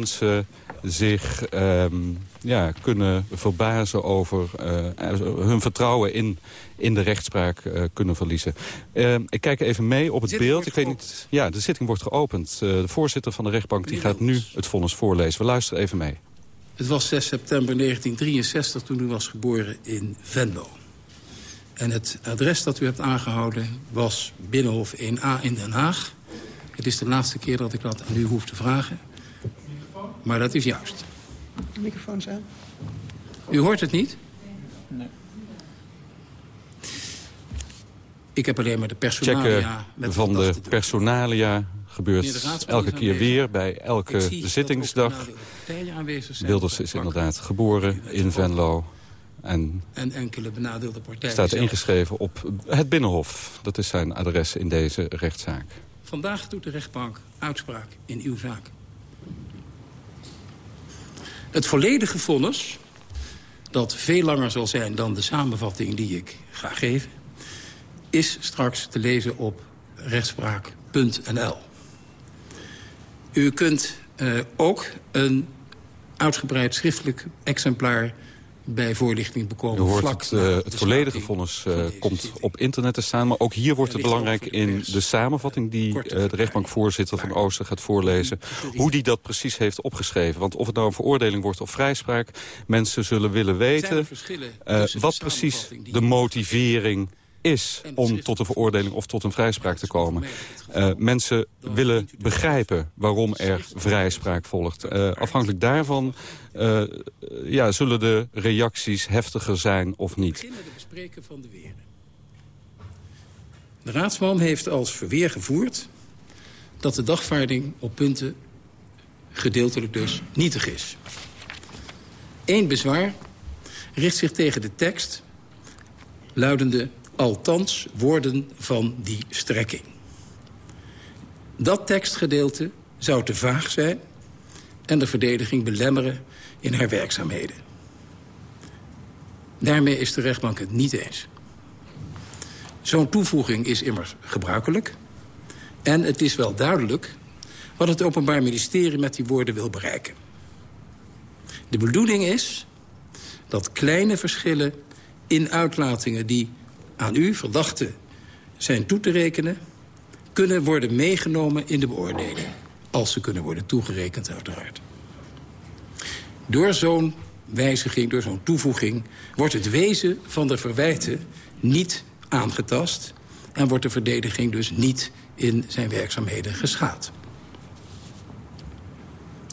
mensen zich ehm, ja, kunnen verbazen over uh, hun vertrouwen in, in de rechtspraak uh, kunnen verliezen. Uh, ik kijk even mee op het beeld. Ik weet niet, ja, de zitting wordt geopend. de voorzitter van de rechtbank die gaat nu het vonnis voorlezen. We luisteren even mee. Het was 6 september 1963 toen u was geboren in Venlo. En het adres dat u hebt aangehouden was Binnenhof 1A in Den Haag. Het is de laatste keer dat ik dat aan u hoef te vragen. Maar dat is juist. De microfoon aan. U hoort het niet? Nee. Ik heb alleen maar de personalia... Met van de personalia gebeurt elke keer weer bij elke zittingsdag. Wilders is inderdaad geboren in Venlo. En, en enkele benadeelde partijen. Staat ingeschreven op het Binnenhof. Dat is zijn adres in deze rechtszaak. Vandaag doet de rechtbank uitspraak in uw zaak. Het volledige vonnis, dat veel langer zal zijn dan de samenvatting die ik ga geven... is straks te lezen op rechtspraak.nl. U kunt uh, ook een uitgebreid schriftelijk exemplaar bij voorlichting bekomen. U hoort het, uh, het volledige vonnis uh, komt op internet te staan. Maar ook hier wordt het belangrijk in de samenvatting... die uh, de rechtbankvoorzitter van Ooster gaat voorlezen... hoe die dat precies heeft opgeschreven. Want of het nou een veroordeling wordt of vrijspraak... mensen zullen willen weten wat precies de motivering is om tot een veroordeling of tot een vrijspraak te komen. Uh, mensen willen begrijpen waarom er vrijspraak volgt. Uh, afhankelijk daarvan uh, ja, zullen de reacties heftiger zijn of niet. De. De raadsman heeft als verweer gevoerd dat de dagvaarding op punten gedeeltelijk dus nietig is. Eén bezwaar richt zich tegen de tekst luidende althans woorden van die strekking. Dat tekstgedeelte zou te vaag zijn en de verdediging belemmeren in haar werkzaamheden. Daarmee is de rechtbank het niet eens. Zo'n toevoeging is immers gebruikelijk. En het is wel duidelijk wat het Openbaar Ministerie met die woorden wil bereiken. De bedoeling is dat kleine verschillen in uitlatingen die aan u, verdachte, zijn toe te rekenen... kunnen worden meegenomen in de beoordeling. Als ze kunnen worden toegerekend, uiteraard. Door zo'n wijziging, door zo'n toevoeging... wordt het wezen van de verwijten niet aangetast... en wordt de verdediging dus niet in zijn werkzaamheden geschaad.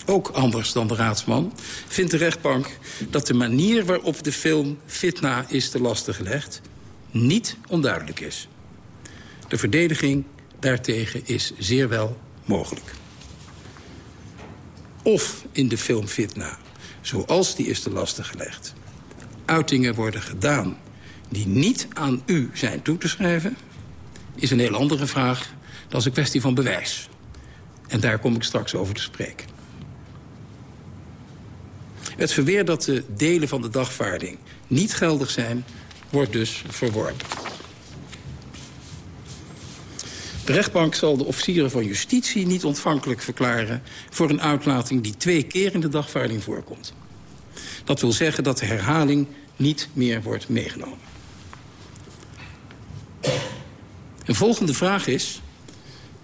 Ook anders dan de raadsman vindt de rechtbank dat de manier waarop de film Fitna is te lasten gelegd niet onduidelijk is. De verdediging daartegen is zeer wel mogelijk. Of in de film Fitna, zoals die is te lasten gelegd... uitingen worden gedaan die niet aan u zijn toe te schrijven... is een heel andere vraag. Is een kwestie van bewijs. En daar kom ik straks over te spreken. Het verweer dat de delen van de dagvaarding niet geldig zijn wordt dus verworpen. De rechtbank zal de officieren van justitie niet ontvankelijk verklaren... voor een uitlating die twee keer in de dagvaarding voorkomt. Dat wil zeggen dat de herhaling niet meer wordt meegenomen. Een volgende vraag is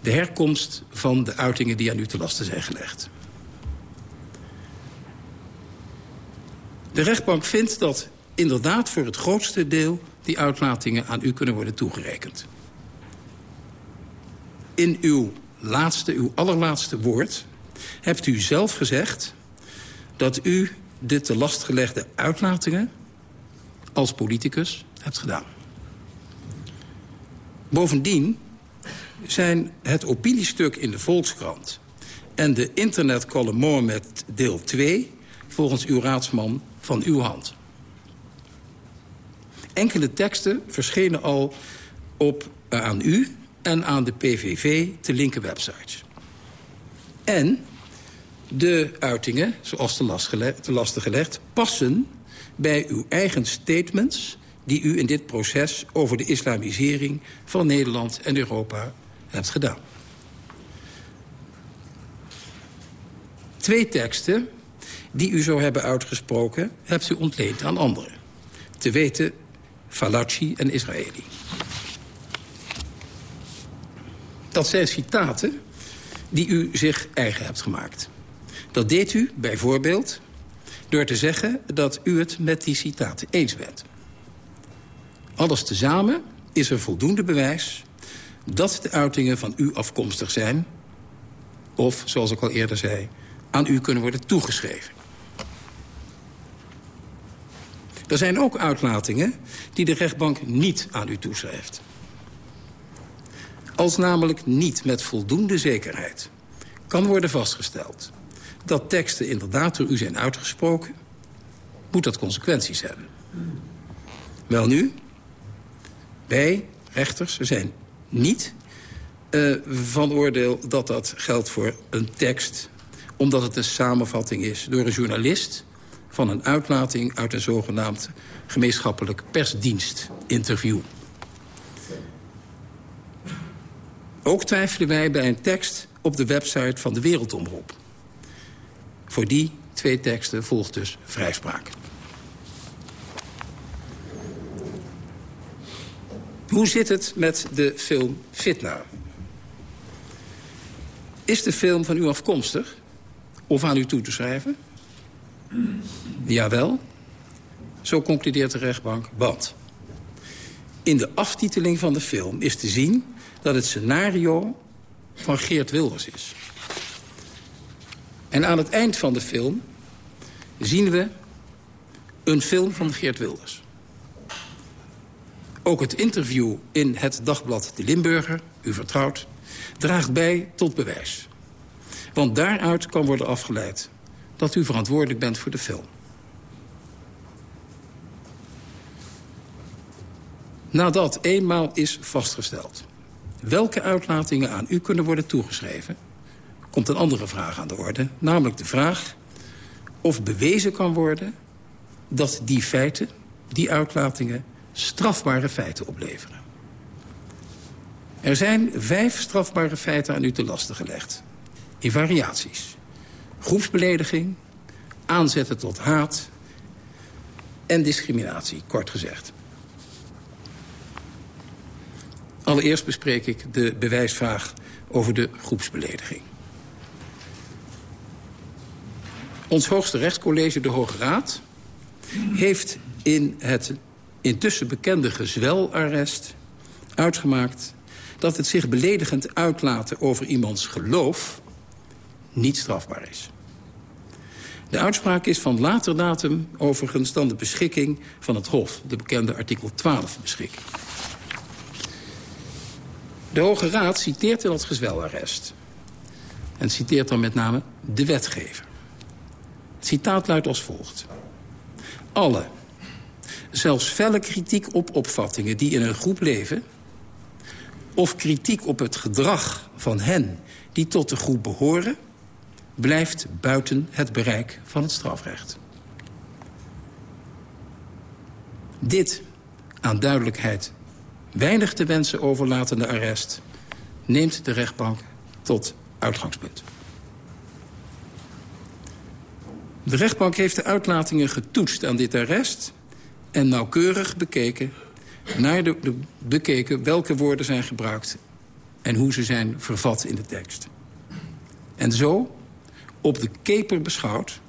de herkomst van de uitingen die aan u te lasten zijn gelegd. De rechtbank vindt dat inderdaad voor het grootste deel die uitlatingen aan u kunnen worden toegerekend. In uw laatste, uw allerlaatste woord hebt u zelf gezegd dat u de te last gelegde uitlatingen als politicus hebt gedaan. Bovendien zijn het opiniestuk in de Volkskrant... en de internetcolumn Mohammed deel 2... volgens uw raadsman van uw hand. Enkele teksten verschenen al op, uh, aan u en aan de PVV te linker websites. En de uitingen, zoals te, last gelegd, gelegd... passen bij uw eigen statements die u in dit proces... over de islamisering van Nederland en Europa hebt gedaan. Twee teksten die u zou hebben uitgesproken... hebt u ontleend aan anderen. Te weten Falaci en Israëli. Dat zijn citaten die u zich eigen hebt gemaakt. Dat deed u bijvoorbeeld door te zeggen dat u het met die citaten eens bent. Alles tezamen is er voldoende bewijs dat de uitingen van u afkomstig zijn... of, zoals ik al eerder zei, aan u kunnen worden toegeschreven. Er zijn ook uitlatingen die de rechtbank niet aan u toeschrijft. Als namelijk niet met voldoende zekerheid kan worden vastgesteld... dat teksten inderdaad door u zijn uitgesproken... moet dat consequenties hebben. Wel nu, wij, rechters, zijn niet uh, van oordeel dat dat geldt voor een tekst... omdat het een samenvatting is door een journalist... van een uitlating uit een zogenaamd gemeenschappelijk persdienstinterview. Ook twijfelen wij bij een tekst op de website van de Wereldomroep. Voor die twee teksten volgt dus vrijspraak. Hoe zit het met de film Fitna? Is de film van u afkomstig? Of aan u toe te schrijven? Jawel. Zo concludeert de rechtbank. Want in de aftiteling van de film is te zien dat het scenario van Geert Wilders is. En aan het eind van de film zien we een film van Geert Wilders. Ook het interview in het dagblad De Limburger, u vertrouwt... draagt bij tot bewijs. Want daaruit kan worden afgeleid dat u verantwoordelijk bent voor de film. Nadat eenmaal is vastgesteld welke uitlatingen aan u kunnen worden toegeschreven... komt een andere vraag aan de orde. Namelijk de vraag of bewezen kan worden dat die feiten, die uitlatingen... strafbare feiten opleveren. Er zijn vijf strafbare feiten aan u te lasten gelegd. In variaties. Groepsbelediging, aanzetten tot haat en discriminatie, kort gezegd. Allereerst bespreek ik de bewijsvraag over de groepsbelediging. Ons hoogste rechtscollege, de Hoge Raad... heeft in het intussen bekende gezwelarrest uitgemaakt... dat het zich beledigend uitlaten over iemands geloof niet strafbaar is. De uitspraak is van later datum overigens dan de beschikking van het Hof... de bekende artikel 12 beschikking. De Hoge Raad citeert in dat gezwelarrest. En citeert dan met name de wetgever. Het citaat luidt als volgt. Alle, zelfs felle kritiek op opvattingen die in een groep leven... of kritiek op het gedrag van hen die tot de groep behoren... blijft buiten het bereik van het strafrecht. Dit aan duidelijkheid weinig te wensen overlatende arrest... neemt de rechtbank tot uitgangspunt. De rechtbank heeft de uitlatingen getoetst aan dit arrest... en nauwkeurig bekeken, naar de, bekeken welke woorden zijn gebruikt... en hoe ze zijn vervat in de tekst. En zo, op de keper beschouwd...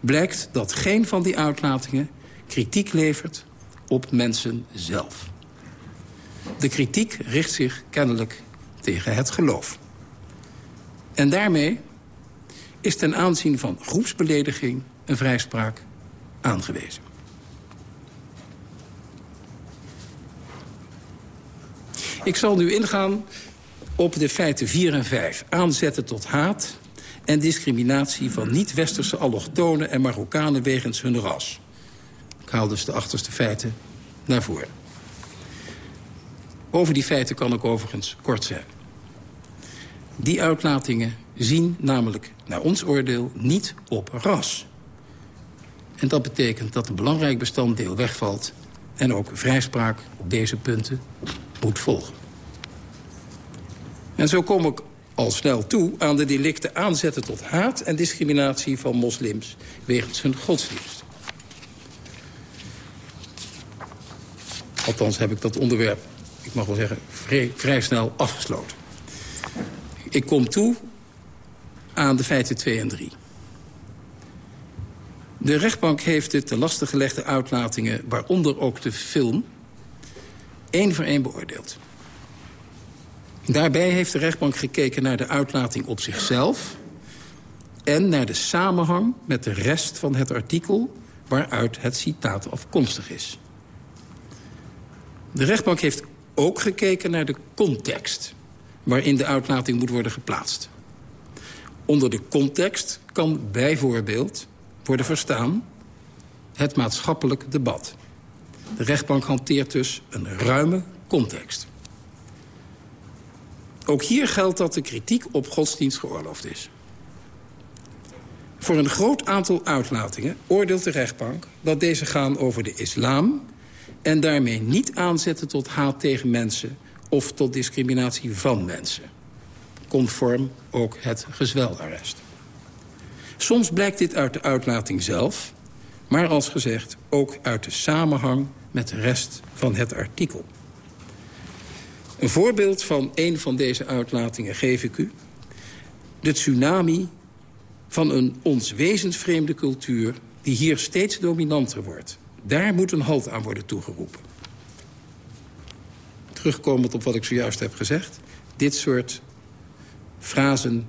blijkt dat geen van die uitlatingen kritiek levert op mensen zelf. De kritiek richt zich kennelijk tegen het geloof. En daarmee is ten aanzien van groepsbelediging een vrijspraak aangewezen. Ik zal nu ingaan op de feiten 4 en 5. Aanzetten tot haat en discriminatie van niet-westerse allochtonen en Marokkanen wegens hun ras. Ik haal dus de achterste feiten naar voren. Over die feiten kan ik overigens kort zijn. Die uitlatingen zien namelijk naar ons oordeel niet op ras. En dat betekent dat een belangrijk bestanddeel wegvalt... en ook vrijspraak op deze punten moet volgen. En zo kom ik al snel toe aan de delicten aanzetten tot haat en discriminatie van moslims wegens hun godsdienst. Althans heb ik dat onderwerp, ik mag wel zeggen, vrij, snel afgesloten. Ik kom toe aan de feiten 2 en 3. De rechtbank heeft de te lastig gelegde uitlatingen... waaronder ook de film, één voor één beoordeeld. Daarbij heeft de rechtbank gekeken naar de uitlating op zichzelf... en naar de samenhang met de rest van het artikel... waaruit het citaat afkomstig is. De rechtbank heeft ook gekeken naar de context... waarin de uitlating moet worden geplaatst. Onder de context kan bijvoorbeeld worden verstaan het maatschappelijk debat. De rechtbank hanteert dus een ruime context. Ook hier geldt dat de kritiek op godsdienst geoorloofd is. Voor een groot aantal uitlatingen oordeelt de rechtbank... dat deze gaan over de islam... en daarmee niet aanzetten tot haat tegen mensen... of tot discriminatie van mensen. Conform ook het gezwelarrest. Soms blijkt dit uit de uitlating zelf... maar als gezegd ook uit de samenhang met de rest van het artikel. Een voorbeeld van een van deze uitlatingen geef ik u. De tsunami van een ons wezensvreemde cultuur... die hier steeds dominanter wordt. Daar moet een halt aan worden toegeroepen. Terugkomend op wat ik zojuist heb gezegd... dit soort frasen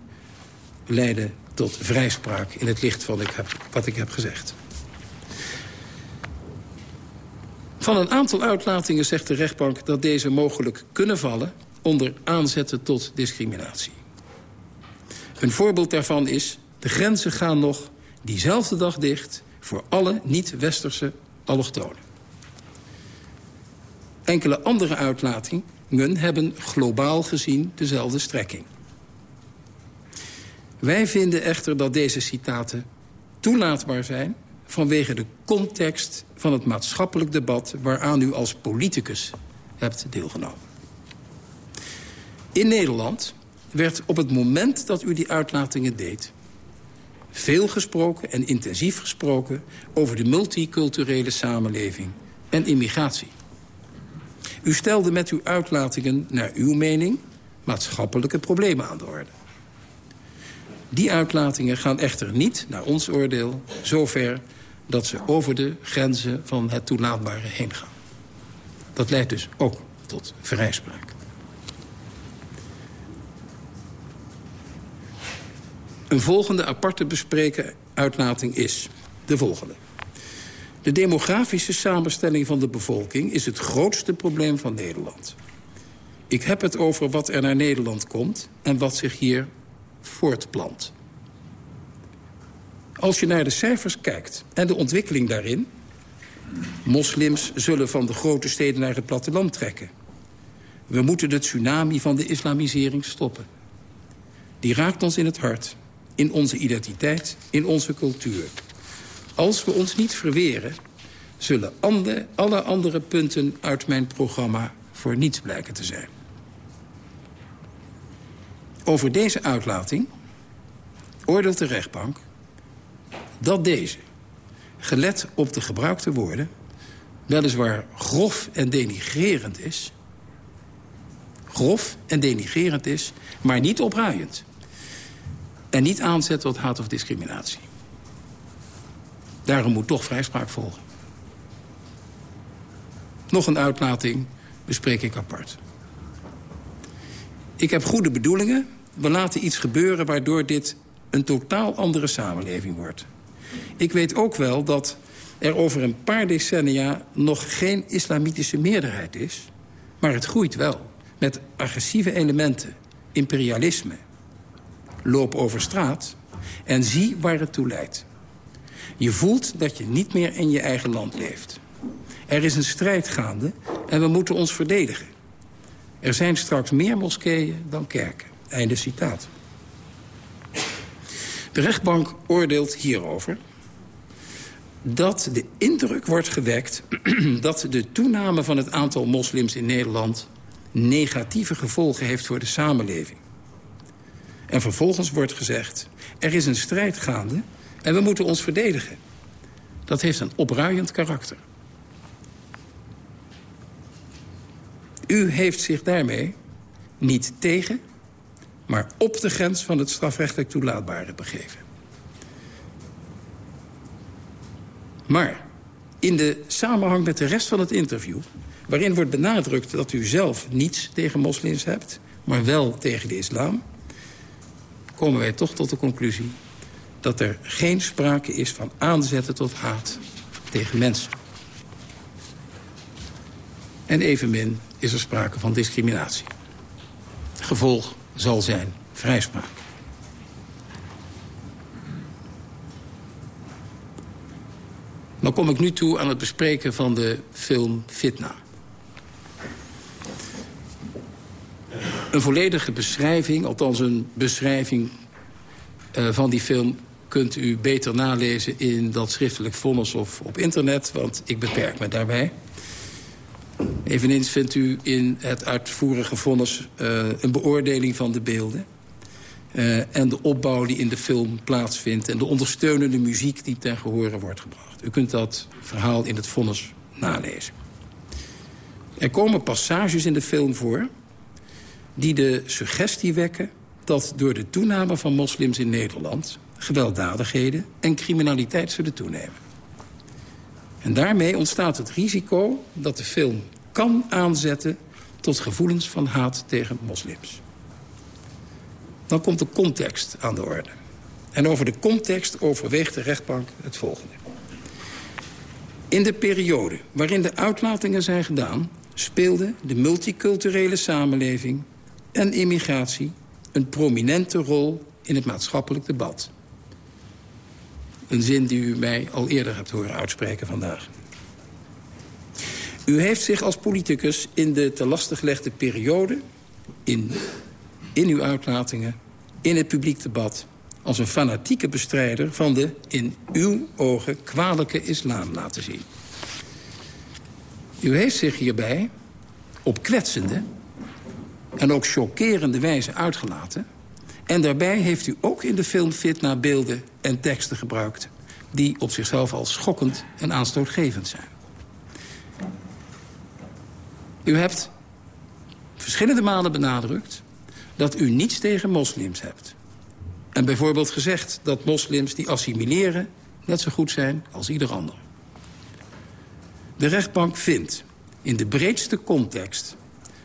leiden tot vrijspraak in het licht van wat ik heb gezegd. Van een aantal uitlatingen zegt de rechtbank dat deze mogelijk kunnen vallen... onder aanzetten tot discriminatie. Een voorbeeld daarvan is... de grenzen gaan nog diezelfde dag dicht... voor alle niet-westerse allochtonen. Enkele andere uitlatingen hebben globaal gezien dezelfde strekking. Wij vinden echter dat deze citaten toelaatbaar zijn... vanwege de context van het maatschappelijk debat... waaraan u als politicus hebt deelgenomen. In Nederland werd op het moment dat u die uitlatingen deed... veel gesproken en intensief gesproken... over de multiculturele samenleving en immigratie. U stelde met uw uitlatingen, naar uw mening... maatschappelijke problemen aan de orde. Die uitlatingen gaan echter niet, naar ons oordeel, zover dat ze over de grenzen van het toelaatbare heen gaan. Dat leidt dus ook tot vrijspraak. Een volgende aparte bespreken uitlating is de volgende. De demografische samenstelling van de bevolking is het grootste probleem van Nederland. Ik heb het over wat er naar Nederland komt en wat zich hier voortplant. Als je naar de cijfers kijkt en de ontwikkeling daarin... moslims zullen van de grote steden naar het platteland trekken. We moeten de tsunami van de islamisering stoppen. Die raakt ons in het hart, in onze identiteit, in onze cultuur. Als we ons niet verweren, zullen alle andere punten uit mijn programma voor niets blijken te zijn. Over deze uitlating oordeelt de rechtbank dat deze, gelet op de gebruikte woorden... weliswaar grof en denigrerend is... grof en denigrerend is, maar niet opruiend. En niet aanzet tot haat of discriminatie. Daarom moet toch vrijspraak volgen. Nog een uitlating bespreek ik apart. Ik heb goede bedoelingen. We laten iets gebeuren waardoor dit een totaal andere samenleving wordt. Ik weet ook wel dat er over een paar decennia nog geen islamitische meerderheid is. Maar het groeit wel. Met agressieve elementen, imperialisme. Loop over straat en zie waar het toe leidt. Je voelt dat je niet meer in je eigen land leeft. Er is een strijd gaande en we moeten ons verdedigen. Er zijn straks meer moskeeën dan kerken. Einde citaat. De rechtbank oordeelt hierover dat de indruk wordt gewekt dat de toename van het aantal moslims in Nederland negatieve gevolgen heeft voor de samenleving. En vervolgens wordt gezegd... er is een strijd gaande en we moeten ons verdedigen. Dat heeft een opruiend karakter. U heeft zich daarmee niet tegen, maar op de grens van het strafrechtelijk toelaatbare begeven. Maar in de samenhang met de rest van het interview... waarin wordt benadrukt dat u zelf niets tegen moslims hebt... maar wel tegen de islam... komen wij toch tot de conclusie dat er geen sprake is van aanzetten tot haat tegen mensen. En evenmin is er sprake van discriminatie. Gevolg zal zijn vrijspraak. Dan kom ik nu toe aan het bespreken van de film Fitna. Een volledige beschrijving, althans een beschrijving uh, van die film... kunt u beter nalezen in dat schriftelijk vonnis of op internet... want ik beperk me daarbij. Eveneens vindt u in het uitvoerige vonnis uh, een beoordeling van de beelden. Uh, en de opbouw die in de film plaatsvindt... en de ondersteunende muziek die ten gehore wordt gebracht. U kunt dat verhaal in het vonnis nalezen. Er komen passages in de film voor... die de suggestie wekken dat door de toename van moslims in Nederland... gewelddadigheden en criminaliteit zullen toenemen. En daarmee ontstaat het risico dat de film kan aanzetten... tot gevoelens van haat tegen moslims. Dan komt de context aan de orde. En over de context overweegt de rechtbank het volgende. In de periode waarin de uitlatingen zijn gedaan... speelde de multiculturele samenleving en immigratie... een prominente rol in het maatschappelijk debat. Een zin die u mij al eerder hebt horen uitspreken vandaag. U heeft zich als politicus in de te lastig gelegde periode... in, in uw uitlatingen, in het publiek debat... als een fanatieke bestrijder van de in uw ogen kwalijke islam laten zien. U heeft zich hierbij op kwetsende en ook chockerende wijze uitgelaten... En daarbij heeft u ook in de film Fitna beelden en teksten gebruikt... die op zichzelf al schokkend en aanstootgevend zijn. U hebt verschillende malen benadrukt dat u niets tegen moslims hebt. En bijvoorbeeld gezegd dat moslims die assimileren... net zo goed zijn als ieder ander. De rechtbank vindt in de breedste context...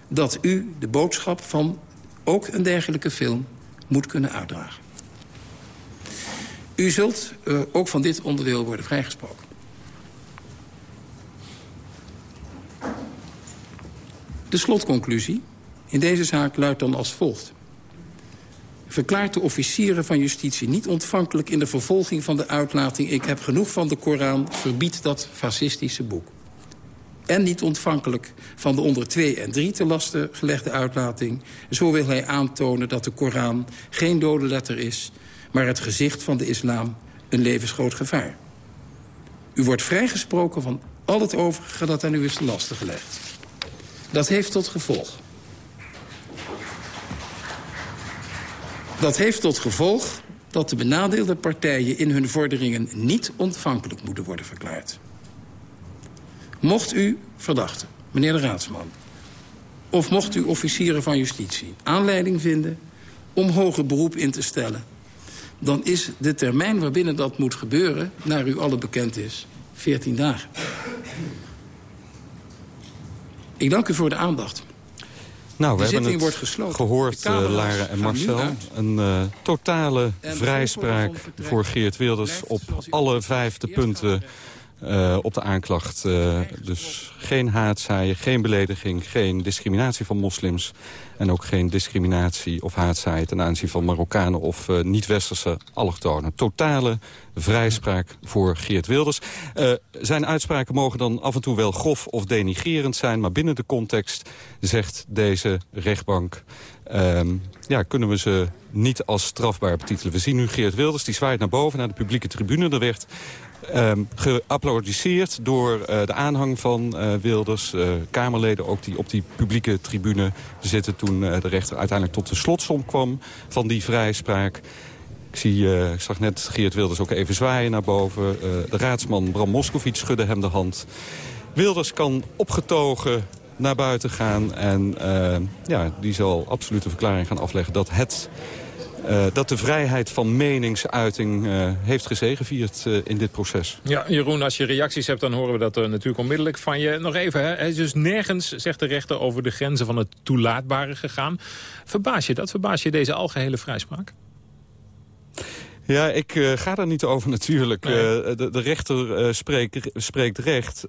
dat u de boodschap van ook een dergelijke film moet kunnen uitdragen. U zult uh, ook van dit onderdeel worden vrijgesproken. De slotconclusie in deze zaak luidt dan als volgt. Verklaart de officieren van justitie niet ontvankelijk in de vervolging van de uitlating... ik heb genoeg van de Koran, verbied dat fascistische boek. En niet ontvankelijk van de onder twee en drie te lasten gelegde uitlating. Zo wil hij aantonen dat de Koran geen dode letter is... maar het gezicht van de islam een levensgroot gevaar. U wordt vrijgesproken van al het overige dat aan u is te lasten gelegd. Dat heeft tot gevolg. Dat heeft tot gevolg dat de benadeelde partijen in hun vorderingen niet ontvankelijk moeten worden verklaard. Mocht u, verdachte, meneer de raadsman... of mocht u officieren van justitie aanleiding vinden... om hoger beroep in te stellen... dan is de termijn waarbinnen dat moet gebeuren... naar u alle bekend is, 14 dagen. Ik dank u voor de aandacht. Nou, we hebben het gehoord, uh, Lara en Marcel. Een uh, totale vrijspraak voor Geert Wilders op alle vijfde punten uh, op de aanklacht. Uh, dus geen haatzaaien, geen belediging, geen discriminatie van moslims... en ook geen discriminatie of haatzaaien ten aanzien van Marokkanen... of uh, niet-westerse allochtonen. Totale vrijspraak voor Geert Wilders. zijn uitspraken mogen dan af en toe wel grof of denigerend zijn... maar binnen de context zegt deze rechtbank... ehm, ja, kunnen we ze niet als strafbaar betitelen. We zien nu Geert Wilders, die zwaait naar boven, naar de publieke tribune. Er werd um, door uh, de aanhang van uh, Wilders. Uh, Kamerleden ook die op die publieke tribune zitten... toen de rechter uiteindelijk tot de slotsom kwam van die vrijspraak. Ik, zie, ik zag net Geert Wilders ook even zwaaien naar boven. de raadsman Bram Moskowitz schudde hem de hand. Wilders kan opgetogen naar buiten gaan. En ja, die zal absoluut een verklaring gaan afleggen dat het uh, dat de vrijheid van meningsuiting uh, heeft gezegevierd uh, in dit proces. Ja, Jeroen, als je reacties hebt, dan horen we dat natuurlijk onmiddellijk van je. Nog even, hè? hij is dus nergens, zegt de rechter, over de grenzen van het toelaatbare gegaan. Verbaas je dat? Verbaas je deze algehele vrijspraak? Ja, ik uh, ga daar niet over natuurlijk. Nee. Uh, de, de, rechter uh, spreekt, spreekt recht.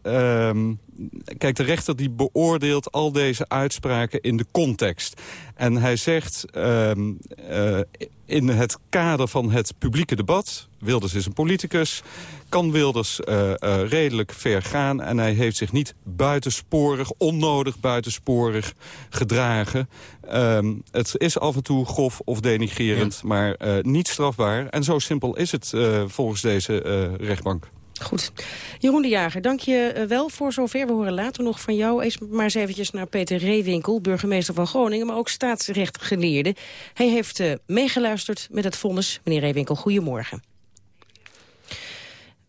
Ehm, kijk, de rechter die beoordeelt al deze uitspraken in de context. En hij zegt ehm, in het kader van het publieke debat... Wilders is een politicus, kan Wilders uh, uh, redelijk ver gaan... en hij heeft zich niet buitensporig, onnodig buitensporig gedragen. Um, het is af en toe grof of denigerend, ja. maar niet strafbaar. En zo simpel is het volgens deze rechtbank. Goed. Jeroen de Jager, dank je wel voor zover. We horen later nog van jou. Eens maar eens eventjes naar Peter Reewinkel, burgemeester van Groningen... maar ook staatsrechtgeleerde. Hij heeft uh, meegeluisterd met het vonnis. Meneer Reewinkel, goedemorgen.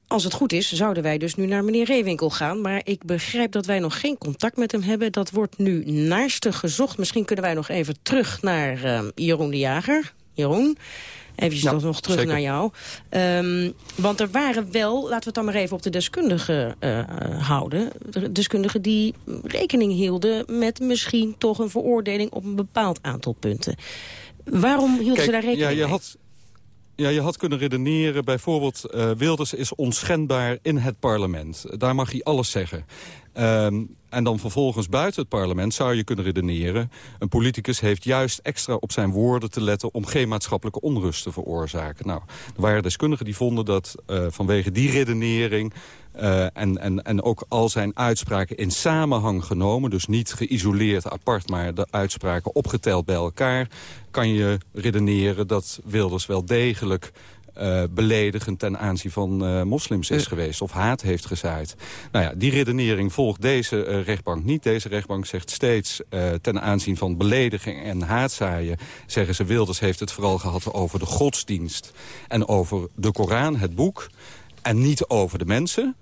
Als het goed is, zouden wij dus nu naar meneer Reewinkel gaan. Maar ik begrijp dat wij nog geen contact met hem hebben. Dat wordt nu naarstig gezocht. Misschien kunnen wij nog even terug naar uh, Jeroen de Jager. Jeroen, Even ja, nog terug zeker. naar jou. Um, want er waren wel, laten we het dan maar even op de deskundigen uh, houden... De deskundigen die rekening hielden met misschien toch een veroordeling... op een bepaald aantal punten. Waarom hielden Kijk, ze daar rekening ja, je mee? Had... Ja, je had kunnen redeneren, bijvoorbeeld uh, Wilders is onschendbaar in het parlement. Daar mag hij alles zeggen. Um, en dan vervolgens buiten het parlement zou je kunnen redeneren... een politicus heeft juist extra op zijn woorden te letten... om geen maatschappelijke onrust te veroorzaken. Nou, er waren deskundigen die vonden dat uh, vanwege die redenering... Uh, en, en, en ook al zijn uitspraken in samenhang genomen... dus niet geïsoleerd apart, maar de uitspraken opgeteld bij elkaar... kan je redeneren dat Wilders wel degelijk uh, beledigend ten aanzien van uh, moslims is uh. geweest. Of haat heeft gezaaid. Nou ja, die redenering volgt deze uh, rechtbank niet. Deze rechtbank zegt steeds ten aanzien van belediging en haatzaaien... zeggen ze Wilders heeft het vooral gehad over de godsdienst. En over de Koran, het boek. En niet over de mensen.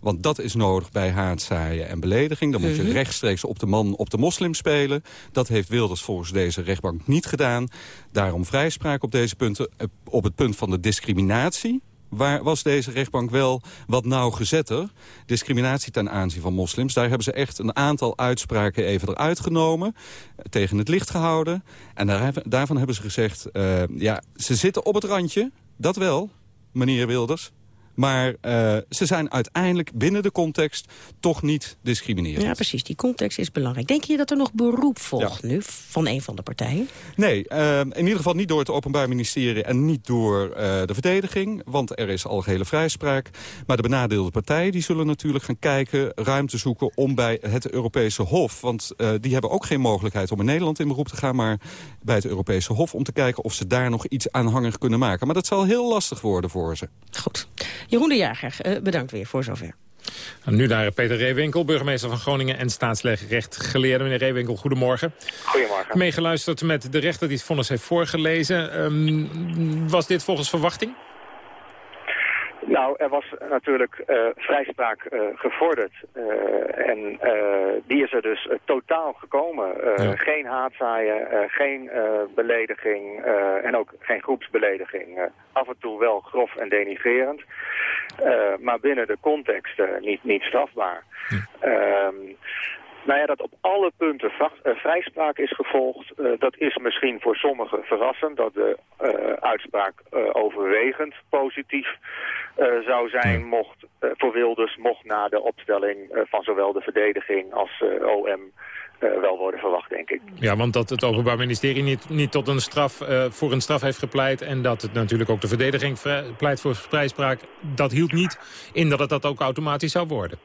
Want dat is nodig bij haatzaaien en belediging. Dan moet je rechtstreeks op de man, op de moslim spelen. Dat heeft Wilders volgens deze rechtbank niet gedaan. Daarom vrijspraak op deze punten. Op het punt van de discriminatie waar was deze rechtbank wel wat nauwgezetter. Discriminatie ten aanzien van moslims. Daar hebben ze echt een aantal uitspraken even eruit genomen. Tegen het licht gehouden. En daar, daarvan hebben ze gezegd... Uh, ja, ze zitten op het randje. Dat wel, meneer Wilders. Maar uh, ze zijn uiteindelijk binnen de context toch niet discriminerend. Ja, precies. Die context is belangrijk. Denk je dat er nog beroep volgt ja. nu van een van de partijen? Nee, uh, in ieder geval niet door het Openbaar Ministerie en niet door uh, de verdediging. Want er is algehele vrijspraak. Maar de benadeelde partijen die zullen natuurlijk gaan kijken, ruimte zoeken om bij het Europese Hof. Want uh, die hebben ook geen mogelijkheid om in Nederland in beroep te gaan, maar bij het Europese Hof om te kijken of ze daar nog iets aanhangig kunnen maken. Maar dat zal heel lastig worden voor ze. Goed. Jeroen de Jager, uh, bedankt weer voor zover. Nu naar Peter Reewinkel, burgemeester van Groningen en staatsrecht geleerde. Meneer Reewinkel, goedemorgen. Goedemorgen. Meegeluisterd met de rechter die het vonnis heeft voorgelezen. Um, was dit volgens verwachting? Nou, er was natuurlijk uh, vrijspraak uh, gevorderd. Uh, en die is er dus totaal gekomen. Ja. Geen haatzaaien, geen belediging en ook geen groepsbelediging. af en toe wel grof en denigrerend. maar binnen de context niet, niet strafbaar. Ja. Nou ja, dat op alle punten vrijspraak is gevolgd, uh, dat is misschien voor sommigen verrassend. Dat de uh, uitspraak overwegend positief zou zijn mocht, voor Wilders, mocht na de opstelling van zowel de verdediging als OM wel worden verwacht, denk ik. Ja, want dat het Openbaar Ministerie niet, niet tot een straf, voor een straf heeft gepleit... en dat het natuurlijk ook de verdediging pleit voor vrijspraak... dat hield niet in dat het dat ook automatisch zou worden.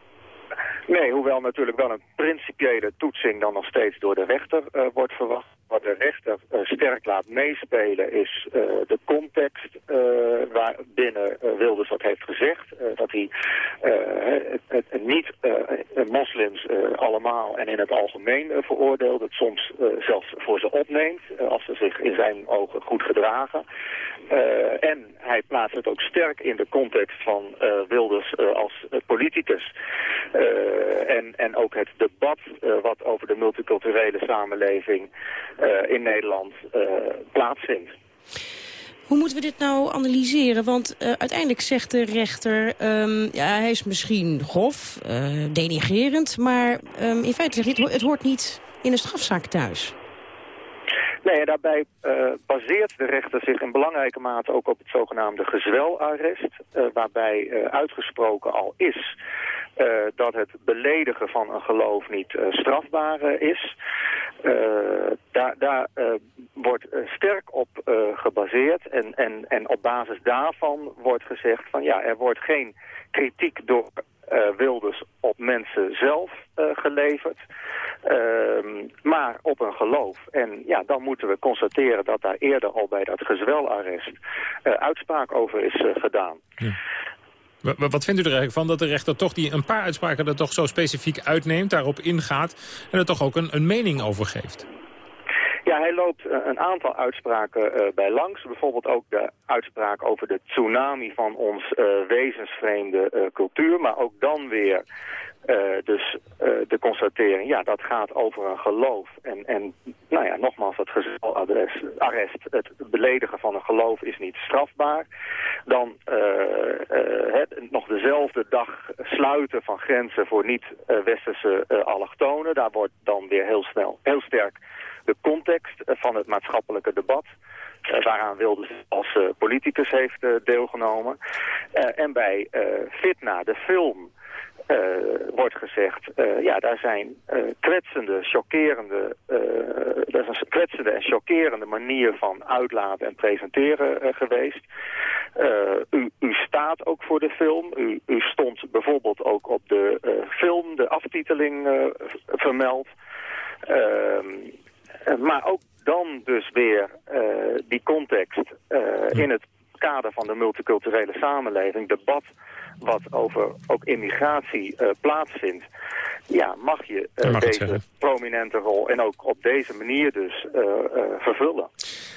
Nee, hoewel natuurlijk wel een principiële toetsing dan nog steeds door de rechter uh, wordt verwacht. Wat de rechter sterk laat meespelen is de context waarbinnen Wilders wat heeft gezegd. dat hij het, niet moslims allemaal en in het algemeen veroordeelt. Het soms zelfs voor ze opneemt als ze zich in zijn ogen goed gedragen. en hij plaatst het ook sterk in de context van Wilders als politicus. en, en ook het debat wat over de multiculturele samenleving in Nederland plaatsvindt. Hoe moeten we dit nou analyseren? Want uh, uiteindelijk zegt de rechter, um, ja, hij is misschien grof, denigerend... maar um, in feite zegt hij, het hoort niet in een strafzaak thuis. Nee, daarbij uh, baseert de rechter zich in belangrijke mate ook op het zogenaamde gezwelarrest, uh, waarbij uh, uitgesproken al is dat het beledigen van een geloof niet strafbaar is. daar daar wordt sterk op gebaseerd en, en, en op basis daarvan wordt gezegd van ja, er wordt geen kritiek door Wilders op mensen zelf uh, geleverd, uh, maar op een geloof. En ja, dan moeten we constateren dat daar eerder al bij dat gezwelarrest uh, uitspraak over is gedaan. Wat vindt u er eigenlijk van dat de rechter toch die een paar uitspraken er toch zo specifiek uitneemt, daarop ingaat en er toch ook een, een mening over geeft? Ja, hij loopt uh, een aantal uitspraken uh, bij langs. Bijvoorbeeld ook de uitspraak over de tsunami van ons uh, wezensvreemde cultuur. Maar ook dan weer dus de constatering, ja, dat gaat over een geloof. En, en nou ja, nogmaals, het arrest, het beledigen van een geloof is niet strafbaar. Dan nog dezelfde dag sluiten van grenzen voor niet-westerse allochtonen. Daar wordt dan weer heel snel, heel sterk de context van het maatschappelijke debat uh, waaraan Wilders als uh, politicus heeft uh, deelgenomen. en bij Fitna, de film, wordt gezegd... ja, daar zijn kwetsende, chockerende... dat is een kwetsende en chockerende manier van uitlaten en presenteren geweest. U, u, staat ook voor de film. U, u stond bijvoorbeeld ook op de film, de aftiteling vermeld... Eh, maar ook dan dus weer uh, die context uh, in het kader van de multiculturele samenleving, debat wat over ook immigratie uh, plaatsvindt, ja, mag je mag deze prominente rol en ook op deze manier dus vervullen.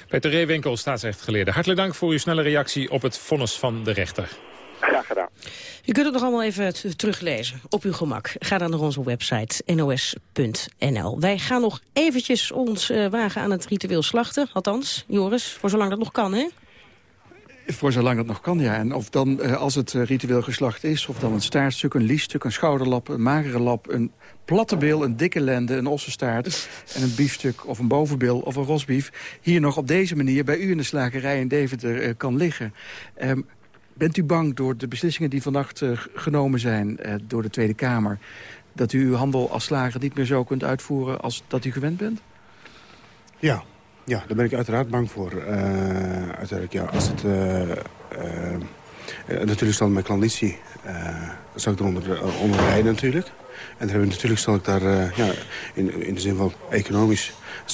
Peter Reewinkel, staatsrechtgeleerde, hartelijk dank voor uw snelle reactie op het vonnis van de rechter. Graag gedaan. Je kunt het nog allemaal even teruglezen op uw gemak. Ga dan naar onze website nos.nl. Wij gaan nog eventjes ons uh, wagen aan het ritueel slachten. Althans, Joris, voor zolang dat nog kan, hè? Voor zolang dat nog kan, ja. En of dan, uh, als het uh, ritueel geslacht is... of dan een staartstuk, een liestuk, een schouderlap, een magere lap... een platte bil, een dikke lende, een ossenstaart... en een biefstuk of een bovenbil of een rosbief... hier nog op deze manier bij u in de slagerij in Deventer kan liggen. Um, Bent u bang door de beslissingen die vannacht uh, genomen zijn uh, door de Tweede Kamer... dat u uw handel als slager niet meer zo kunt uitvoeren als dat u gewend bent? Ja, ja daar ben ik uiteraard bang voor. Uh, uiteraard, ja, als het... natuurlijk zal mijn klanditie, dat eronder onder rijden natuurlijk. En dan hebben natuurlijk zal ik daar, ja, in, in de zin van economisch,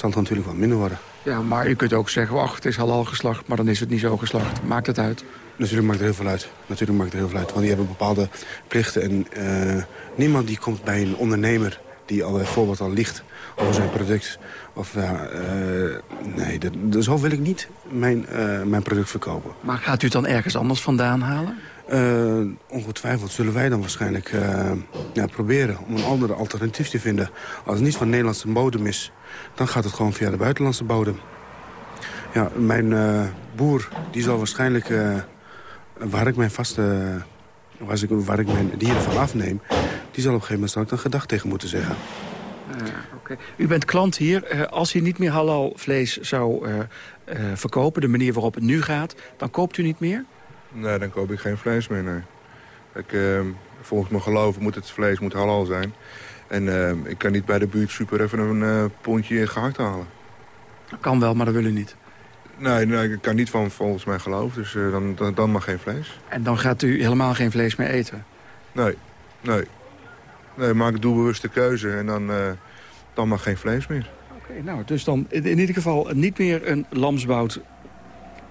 het natuurlijk wat minder worden. Ja, maar u kunt ook zeggen, wacht, het is halal geslacht, maar dan is het niet zo geslacht. Maakt het uit? Natuurlijk maakt het heel veel uit. Natuurlijk maakt het heel veel uit. Want die hebben bepaalde plichten. En uh, niemand die komt bij een ondernemer die al bijvoorbeeld al ligt over zijn product. Of ja, uh, nee, dat, zo wil ik niet mijn, uh, mijn product verkopen. Maar gaat u het dan ergens anders vandaan halen? Uh, ongetwijfeld zullen wij dan waarschijnlijk ja, proberen om een andere alternatief te vinden. Als het niet van Nederlandse bodem is, dan gaat het gewoon via de buitenlandse bodem. Ja, mijn boer die zal waarschijnlijk waar ik mijn vaste... Waar ik, mijn dieren van afneem... die zal op een gegeven moment dan gedag tegen moeten zeggen. Okay. U bent klant hier. Als u niet meer halal vlees zou verkopen, de manier waarop het nu gaat... dan koopt u niet meer? Nee, dan koop ik geen vlees meer, nee. Ik, ehm, volgens mijn geloof moet het vlees moet halal zijn. En ehm, ik kan niet bij de buurt super even een pondje gehakt halen. Kan wel, maar dat wil u niet. Nee, nee, ik kan niet van volgens mij geloof, dus uh, dan, dan, dan, mag geen vlees. En dan gaat u helemaal geen vlees meer eten? Nee, nee. Nee, maak een doelbewuste keuze en dan, uh, dan mag geen vlees meer. Okay, nou, dus dan in, in ieder geval niet meer een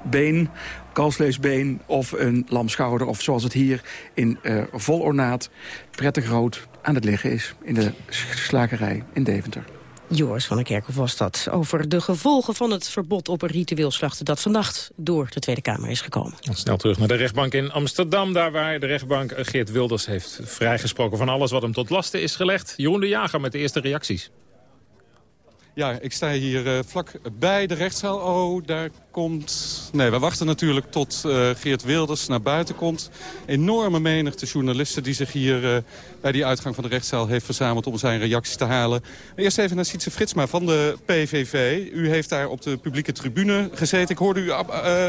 lamsboutbeen, kalsleesbeen of een lamschouder... of zoals het hier in uh, vol ornaat prettig rood aan het liggen is... in de slagerij in Deventer. Joris van der Kerkhoff was dat. Over de gevolgen van het verbod op een ritueel slachten... dat vannacht door de Tweede Kamer is gekomen. Snel terug naar de rechtbank in Amsterdam. Daar waar de rechtbank Geert Wilders heeft vrijgesproken... van alles wat hem tot lasten is gelegd. Jeroen de Jager met de eerste reacties. Ja, ik sta hier uh, vlak bij de rechtszaal. Oh, daar komt... Nee, we wachten natuurlijk tot uh, Geert Wilders naar buiten komt. Enorme menigte journalisten die zich hier uh, bij die uitgang van de rechtszaal heeft verzameld... om zijn reacties te halen. Eerst even naar Sietse Fritsma van de PVV. U heeft daar op de publieke tribune gezeten. Ik hoorde u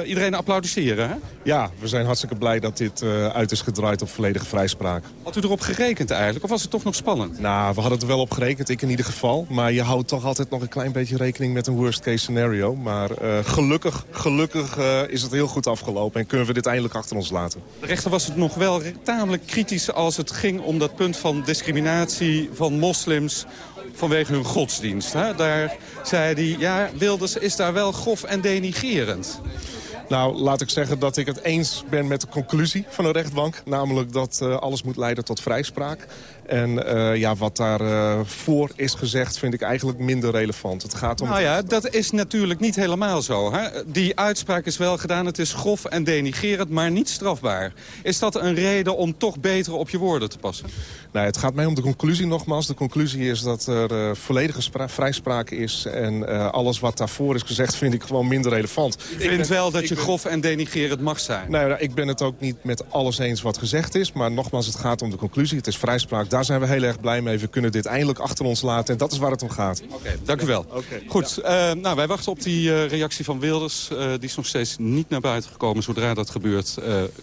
iedereen applaudisseren, hè? Ja, we zijn hartstikke blij dat dit uit is gedraaid op volledige vrijspraak. Had u erop gerekend eigenlijk? Of was het toch nog spannend? Nou, we hadden er wel op gerekend, ik in ieder geval. Maar je houdt toch altijd nog een klein beetje rekening met een worst case scenario. Maar gelukkig gelukkig, uh, is het heel goed afgelopen en kunnen we dit eindelijk achter ons laten. De rechter was het nog wel tamelijk kritisch als het ging om dat punt van discriminatie van moslims vanwege hun godsdienst. Hè? Daar zei hij, ja, Wilders is daar wel grof en denigerend. Nou, laat ik zeggen dat ik het eens ben met de conclusie van de rechtbank. Namelijk dat uh, alles moet leiden tot vrijspraak. En uh, ja, wat daarvoor uh, is gezegd vind ik eigenlijk minder relevant. Het gaat om nou ja, dat is natuurlijk niet helemaal zo. Hè? Die uitspraak is wel gedaan, het is grof en denigerend, maar niet strafbaar. Is dat een reden om toch beter op je woorden te passen? Nee, het gaat mij om de conclusie nogmaals. De conclusie is dat er uh, volledige vrijspraak is. En alles wat daarvoor is gezegd vind ik gewoon minder relevant. Ik vind wel dat je ben... grof en denigerend mag zijn. Nee, nou, ik ben het ook niet met alles eens wat gezegd is. Maar nogmaals, het gaat om de conclusie. Het is vrijspraak. Daar zijn we heel erg blij mee. We kunnen dit eindelijk achter ons laten. En dat is waar het om gaat. Oké, okay, dank u wel. Okay, Goed, ja. uh, nou, wij wachten op die uh, reactie van Wilders. Uh, die is nog steeds niet naar buiten gekomen. Zodra dat gebeurt,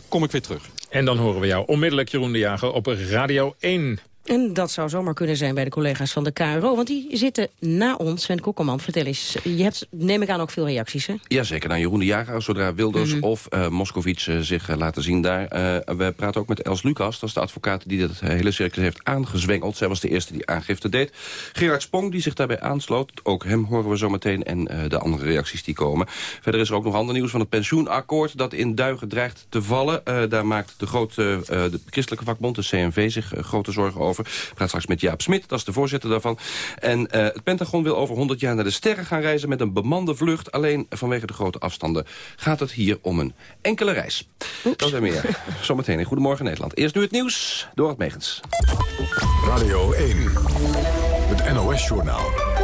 kom ik weer terug. En dan horen we jou onmiddellijk, Jeroen de Jager, op Radio 1. En dat zou zomaar kunnen zijn bij de collega's van de KRO. Want die zitten na ons. Sven Kokkelman, vertel eens. Je hebt, neem ik aan, ook veel reacties, hè? Jazeker. Nou, Jeroen de Jager, zodra Wilders mm -hmm. of uh, Moscovic uh, zich uh, laten zien daar. we praten ook met Els Lucas. Dat is de advocaat die dit hele circus heeft aangezwengeld. Zij was de eerste die aangifte deed. Gerard Spong, die zich daarbij aansloot. Ook hem horen we zo meteen. En de andere reacties die komen. Verder is er ook nog ander nieuws van het pensioenakkoord... dat in Duigen dreigt te vallen. daar maakt de, grote, de christelijke vakbond, de CNV, zich grote zorgen over. Ik praat straks met Jaap Smit, dat is de voorzitter daarvan. En uh, het Pentagon wil over 100 jaar naar de sterren gaan reizen... met een bemande vlucht. Alleen vanwege de grote afstanden gaat het hier om een enkele reis. Oeps. Dat zijn meer. Zometeen in Goedemorgen Nederland. Eerst nu het nieuws, door het Megens. Radio 1, het NOS-journaal.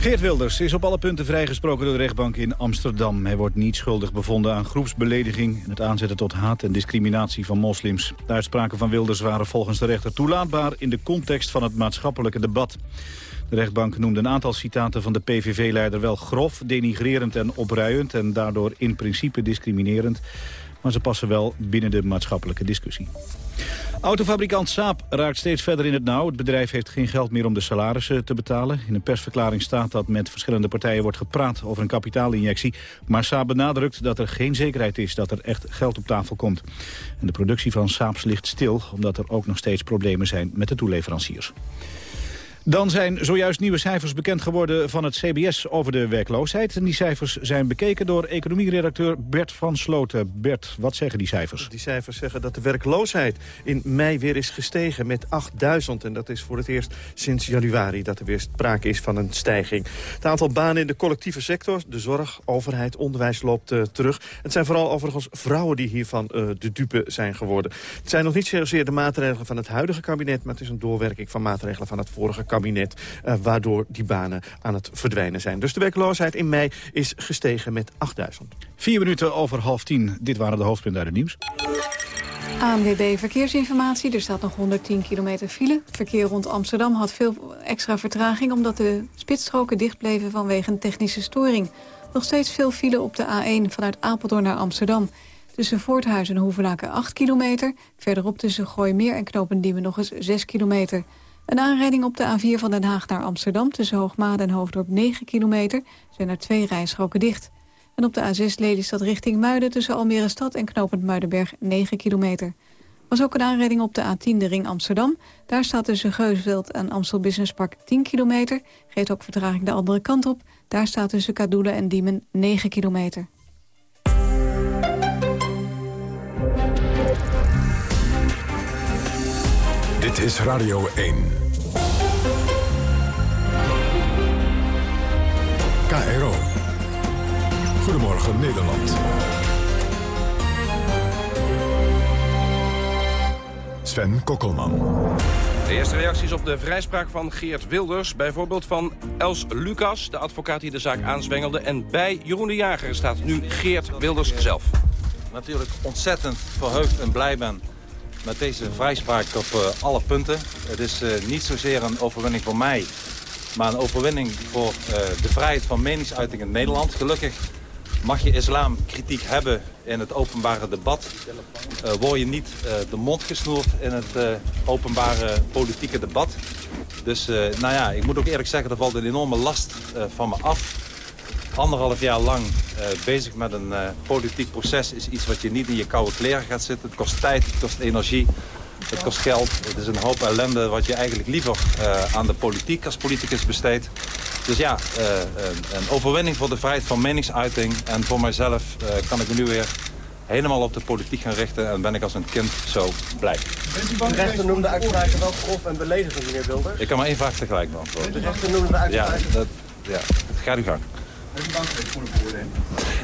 Geert Wilders is op alle punten vrijgesproken door de rechtbank in Amsterdam. Hij wordt niet schuldig bevonden aan groepsbelediging... en het aanzetten tot haat en discriminatie van moslims. De uitspraken van Wilders waren volgens de rechter toelaatbaar... in de context van het maatschappelijke debat. De rechtbank noemde een aantal citaten van de PVV-leider wel grof, denigrerend en opruiend... en daardoor in principe discriminerend. Maar ze passen wel binnen de maatschappelijke discussie. Autofabrikant Saab raakt steeds verder in het nauw. Het bedrijf heeft geen geld meer om de salarissen te betalen. In een persverklaring staat dat met verschillende partijen wordt gepraat over een kapitaalinjectie. Maar Saab benadrukt dat er geen zekerheid is dat er echt geld op tafel komt. En de productie van Saabs ligt stil, omdat er ook nog steeds problemen zijn met de toeleveranciers. Dan zijn zojuist nieuwe cijfers bekend geworden van het CBS over de werkloosheid. En die cijfers zijn bekeken door economieredacteur Bert van Sloten. Bert, wat zeggen die cijfers? Die cijfers zeggen dat de werkloosheid in mei weer is gestegen met 8000. En dat is voor het eerst sinds januari dat er weer sprake is van een stijging. Het aantal banen in de collectieve sector, de zorg, overheid, onderwijs loopt uh, terug. Het zijn vooral overigens vrouwen die hiervan uh, de dupe zijn geworden. Het zijn nog niet zozeer de maatregelen van het huidige kabinet... maar het is een doorwerking van maatregelen van het vorige kabinet kabinet... Uh, waardoor die banen aan het verdwijnen zijn. Dus de werkloosheid in mei is gestegen met 8000. Vier minuten over half tien. Dit waren de hoofdpunten uit het nieuws. ANWB Verkeersinformatie. Er staat nog 110 kilometer file. Het verkeer rond Amsterdam had veel extra vertraging... omdat de spitsstroken dicht bleven vanwege een technische storing. Nog steeds veel file op de A1 vanuit Apeldoorn naar Amsterdam. Tussen Voorthuizen en Hoevelaken 8 kilometer. Verderop tussen Gooimeer en Knopendiemen nog eens 6 kilometer. Een aanrijding op de A4 van Den Haag naar Amsterdam... tussen Hoogmade en Hoofddorp 9 kilometer... zijn er twee rijstroken dicht. En op de A6 Lelystad richting Muiden... tussen Almere Stad en Knopend Muidenberg 9 kilometer. was ook een aanrijding op de A10, de ring Amsterdam. Daar staat tussen Geusveld en Amstel Business Park 10 kilometer. Geeft ook vertraging de andere kant op. Daar staat tussen Kadoelen en Diemen 9 kilometer. Dit is Radio 1. KRO. Goedemorgen Nederland. Sven Kokkelman. De eerste reacties op de vrijspraak van Geert Wilders. Bijvoorbeeld van Els Lucas, de advocaat die de zaak aanzwengelde. En bij Jeroen de Jager staat nu Geert Wilders zelf. Natuurlijk ontzettend verheugd en blij ben met deze vrijspraak op uh, alle punten. Het is uh, niet zozeer een overwinning voor mij, maar een overwinning voor uh, de vrijheid van meningsuiting in Nederland. Gelukkig mag je islamkritiek hebben in het openbare debat. Word je niet de mond gesnoerd in het openbare politieke debat. Dus nou ja, ik moet ook eerlijk zeggen, er valt een enorme last van me af. Anderhalf jaar lang bezig met een politiek proces is iets wat je niet in je koude kleren gaat zitten. Het kost tijd, het kost energie, het kost geld. Het is een hoop ellende wat je eigenlijk liever aan de politiek als politicus besteedt. Dus ja, uh, een overwinning voor de vrijheid van meningsuiting. En voor mijzelf uh, kan ik me nu weer helemaal op de politiek gaan richten. En ben ik als een kind zo blij. De rechter noemde de uitspraken wel grof en beledigend, meneer Wilders. Ik kan maar één vraag tegelijk beantwoorden. De rechter noemde de uitspraken... Ja, dat, ja, ga uw gang.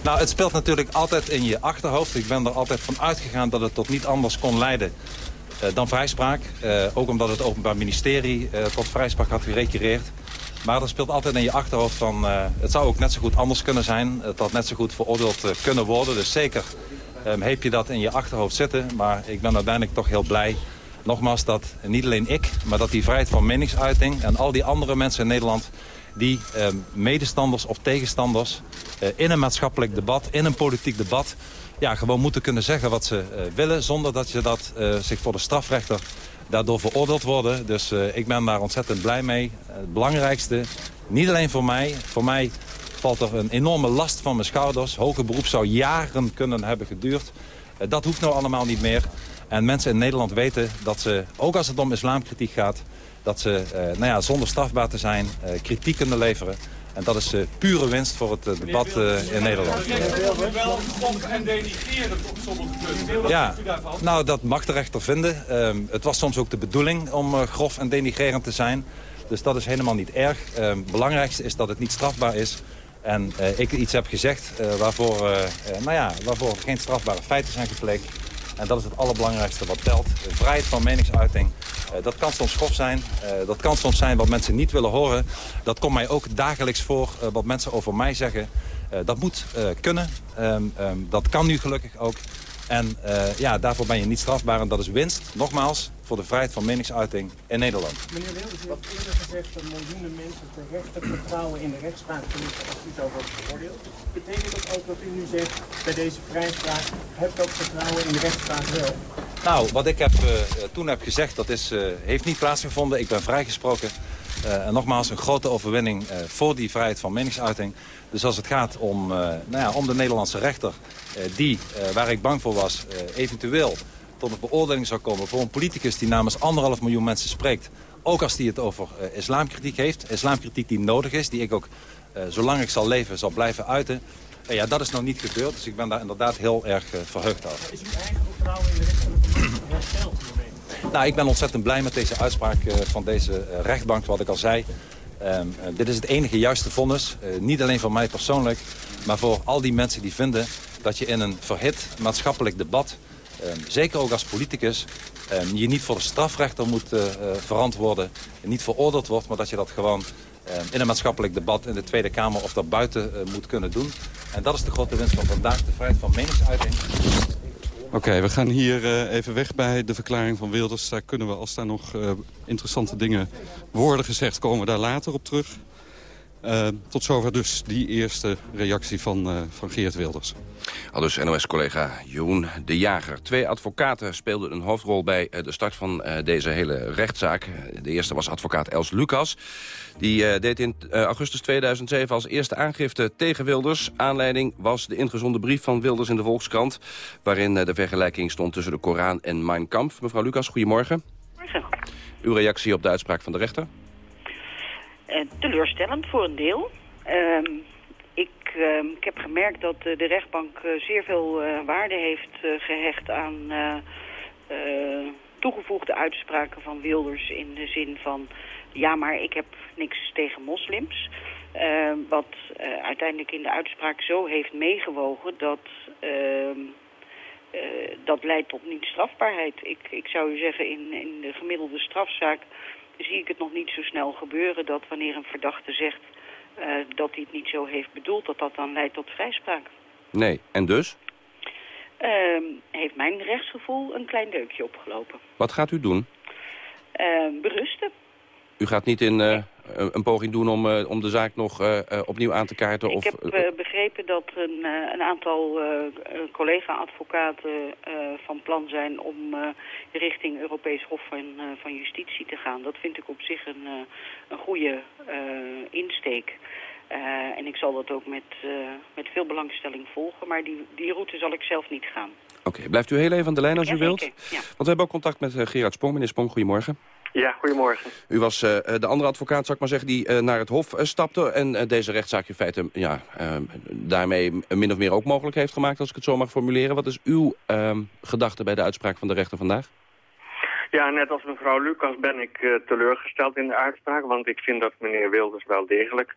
Nou, het speelt natuurlijk altijd in je achterhoofd. Ik ben er altijd van uitgegaan dat het tot niet anders kon leiden uh, dan vrijspraak. Uh, ook omdat het Openbaar Ministerie uh, tot vrijspraak had gerecureerd. Maar er speelt altijd in je achterhoofd van... Het zou ook net zo goed anders kunnen zijn. Het had net zo goed veroordeeld kunnen worden. Dus zeker um, heb je dat in je achterhoofd zitten. Maar ik ben uiteindelijk toch heel blij. Nogmaals, dat niet alleen ik, maar dat die vrijheid van meningsuiting... en al die andere mensen in Nederland die uh, medestanders of tegenstanders... Uh, in een maatschappelijk debat, in een politiek debat... Ja, gewoon moeten kunnen zeggen wat ze uh, willen... zonder dat je dat uh, zich voor de strafrechter daardoor veroordeeld worden. Dus ik ben daar ontzettend blij mee. Het belangrijkste, niet alleen voor mij. Voor mij valt er een enorme last van mijn schouders. Hoger beroep zou jaren kunnen hebben geduurd. Dat hoeft nou allemaal niet meer. En mensen in Nederland weten dat ze, ook als het om islamkritiek gaat... dat ze uh, nou ja, zonder strafbaar te zijn kritiek kunnen leveren. En dat is uh, pure winst voor het debat in Nederland. wel en denigrerend op sommige punten. Ja, nou dat mag de rechter vinden. Um, het was soms ook de bedoeling om grof en denigrerend te zijn. Dus dat is helemaal niet erg. Het um, belangrijkste is dat het niet strafbaar is. En ik iets heb gezegd waarvoor, nou ja, waarvoor geen strafbare feiten zijn gepleegd. En dat is het allerbelangrijkste wat telt. Vrijheid van meningsuiting. Uh, dat kan soms grof zijn. Uh, dat kan soms zijn wat mensen niet willen horen. Dat komt mij ook dagelijks voor uh, wat mensen over mij zeggen. dat moet kunnen. Um, um, dat kan nu gelukkig ook. En ja, daarvoor ben je niet strafbaar. En dat is winst, nogmaals, voor de vrijheid van meningsuiting in Nederland. Meneer Wilders, u hebt eerder gezegd dat miljoenen mensen terecht vertrouwen in de rechtspraak verliezen als u zo wordt veroordeeld. Betekent dat ook dat u nu zegt bij deze vrijspraak, hebt ook vertrouwen in de rechtspraak wel? Nou, wat ik heb, uh, toen heb gezegd, dat is, uh, heeft niet plaatsgevonden. Ik ben vrijgesproken. En nogmaals, een grote overwinning voor die vrijheid van meningsuiting. Dus als het gaat om, nou ja, om de Nederlandse rechter, die, waar ik bang voor was, eventueel tot een beoordeling zou komen voor een politicus die namens anderhalf miljoen mensen spreekt. Ook als die het over islamkritiek heeft. Islamkritiek die nodig is, die ik ook, zolang ik zal leven, zal blijven uiten. Ja, dat is nog niet gebeurd, dus ik ben daar inderdaad heel erg verheugd over. Is uw eigen vertrouwen in de hersteld? Nou, ik ben ontzettend blij met deze uitspraak van deze rechtbank, wat ik al zei. Um, dit is het enige juiste vonnis, niet alleen voor mij persoonlijk... maar voor al die mensen die vinden dat je in een verhit maatschappelijk debat... Um, zeker ook als politicus, um, je niet voor de strafrechter moet uh, verantwoorden, en niet veroordeeld wordt, maar dat je dat gewoon in een maatschappelijk debat in de Tweede Kamer of daarbuiten moet kunnen doen. En dat is de grote winst van vandaag, de vrijheid van meningsuiting. Oké, we gaan hier uh, even weg bij de verklaring van Wilders. Daar kunnen we, als daar nog uh, interessante dingen worden gezegd, komen we daar later op terug. Uh, tot zover dus die eerste reactie van, van Geert Wilders. Al dus NOS-collega Jeroen de Jager. Twee advocaten speelden een hoofdrol bij de start van deze hele rechtszaak. De eerste was advocaat Els Lucas. Die deed in augustus 2007 als eerste aangifte tegen Wilders. Aanleiding was de ingezonden brief van Wilders in de Volkskrant... waarin de vergelijking stond tussen de Koran en Mein Kampf. Mevrouw Lucas, goedemorgen. Morgen. Uw reactie op de uitspraak van de rechter? Uh, teleurstellend voor een deel. Uh, ik, uh, ik, heb gemerkt dat de rechtbank eh, zeer veel eh, waarde heeft gehecht aan toegevoegde uitspraken van Wilders in de zin van... ja, maar ik heb niks tegen moslims. wat uiteindelijk in de uitspraak zo heeft meegewogen dat... ehm, dat leidt tot niet strafbaarheid. Ik, ik zou u zeggen, in, in de gemiddelde strafzaak zie ik het nog niet zo snel gebeuren dat wanneer een verdachte zegt uh, dat hij het niet zo heeft bedoeld, dat dat dan leidt tot vrijspraak. Nee, en dus? Uh, heeft mijn rechtsgevoel een klein deukje opgelopen. Wat gaat u doen? Berusten. U gaat niet in uh, een poging doen om, uh, om de zaak nog uh, opnieuw aan te kaarten? Ik of, heb begrepen dat een, een aantal collega-advocaten van plan zijn om richting Europees Hof van, van Justitie te gaan. Dat vind ik op zich een, een goede insteek. en ik zal dat ook met, met veel belangstelling volgen, maar die, die route zal ik zelf niet gaan. Oké, okay, blijft u heel even aan de lijn als ja, u wilt? Zeker, ja. Want we hebben ook contact met Gerard Sprong. Meneer Sprong, goedemorgen. Ja, goedemorgen. U was uh, de andere advocaat, zou ik maar zeggen, die uh, naar het Hof uh, stapte... en deze rechtszaak in feite ja, daarmee min of meer ook mogelijk heeft gemaakt... als ik het zo mag formuleren. Wat is uw ehm, gedachte bij de uitspraak van de rechter vandaag? Ja, net als mevrouw Lucas ben ik teleurgesteld in de uitspraak... want ik vind dat meneer Wilders wel degelijk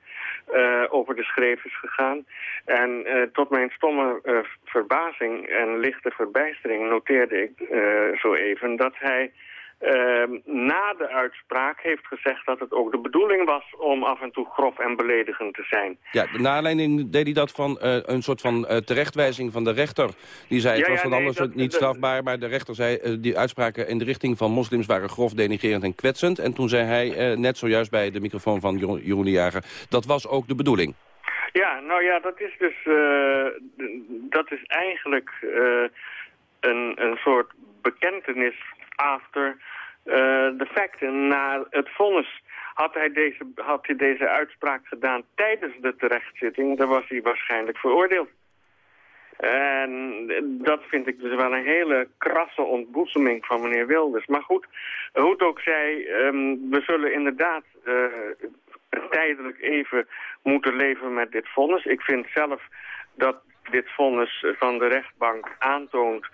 over de schreef is gegaan. En tot mijn stomme verbazing en lichte verbijstering noteerde ik zo even... dat hij na de uitspraak heeft gezegd dat het ook de bedoeling was om af en toe grof en beledigend te zijn. Ja, de naleiding deed hij dat van uh, een soort van uh, terechtwijzing van de rechter. Die zei, het was ja, van nee, alles niet de, strafbaar, maar de rechter zei, uh, die uitspraken in de richting van moslims waren grof, denigerend en kwetsend. En toen zei hij, net zojuist bij de microfoon van Jeroen de Jager, dat was ook de bedoeling. Ja, nou ja, dat is dus, dat is eigenlijk een, een soort bekentenis after de uh, feiten. Na het vonnis had hij, deze, had hij deze uitspraak gedaan tijdens de terechtzitting, dan was hij waarschijnlijk veroordeeld. En dat vind ik dus wel een hele krasse ontboezeming van meneer Wilders. Maar goed, hoe het ook zij, um, we zullen inderdaad uh, tijdelijk even moeten leven met dit vonnis. Ik vind zelf dat dit vonnis van de rechtbank aantoont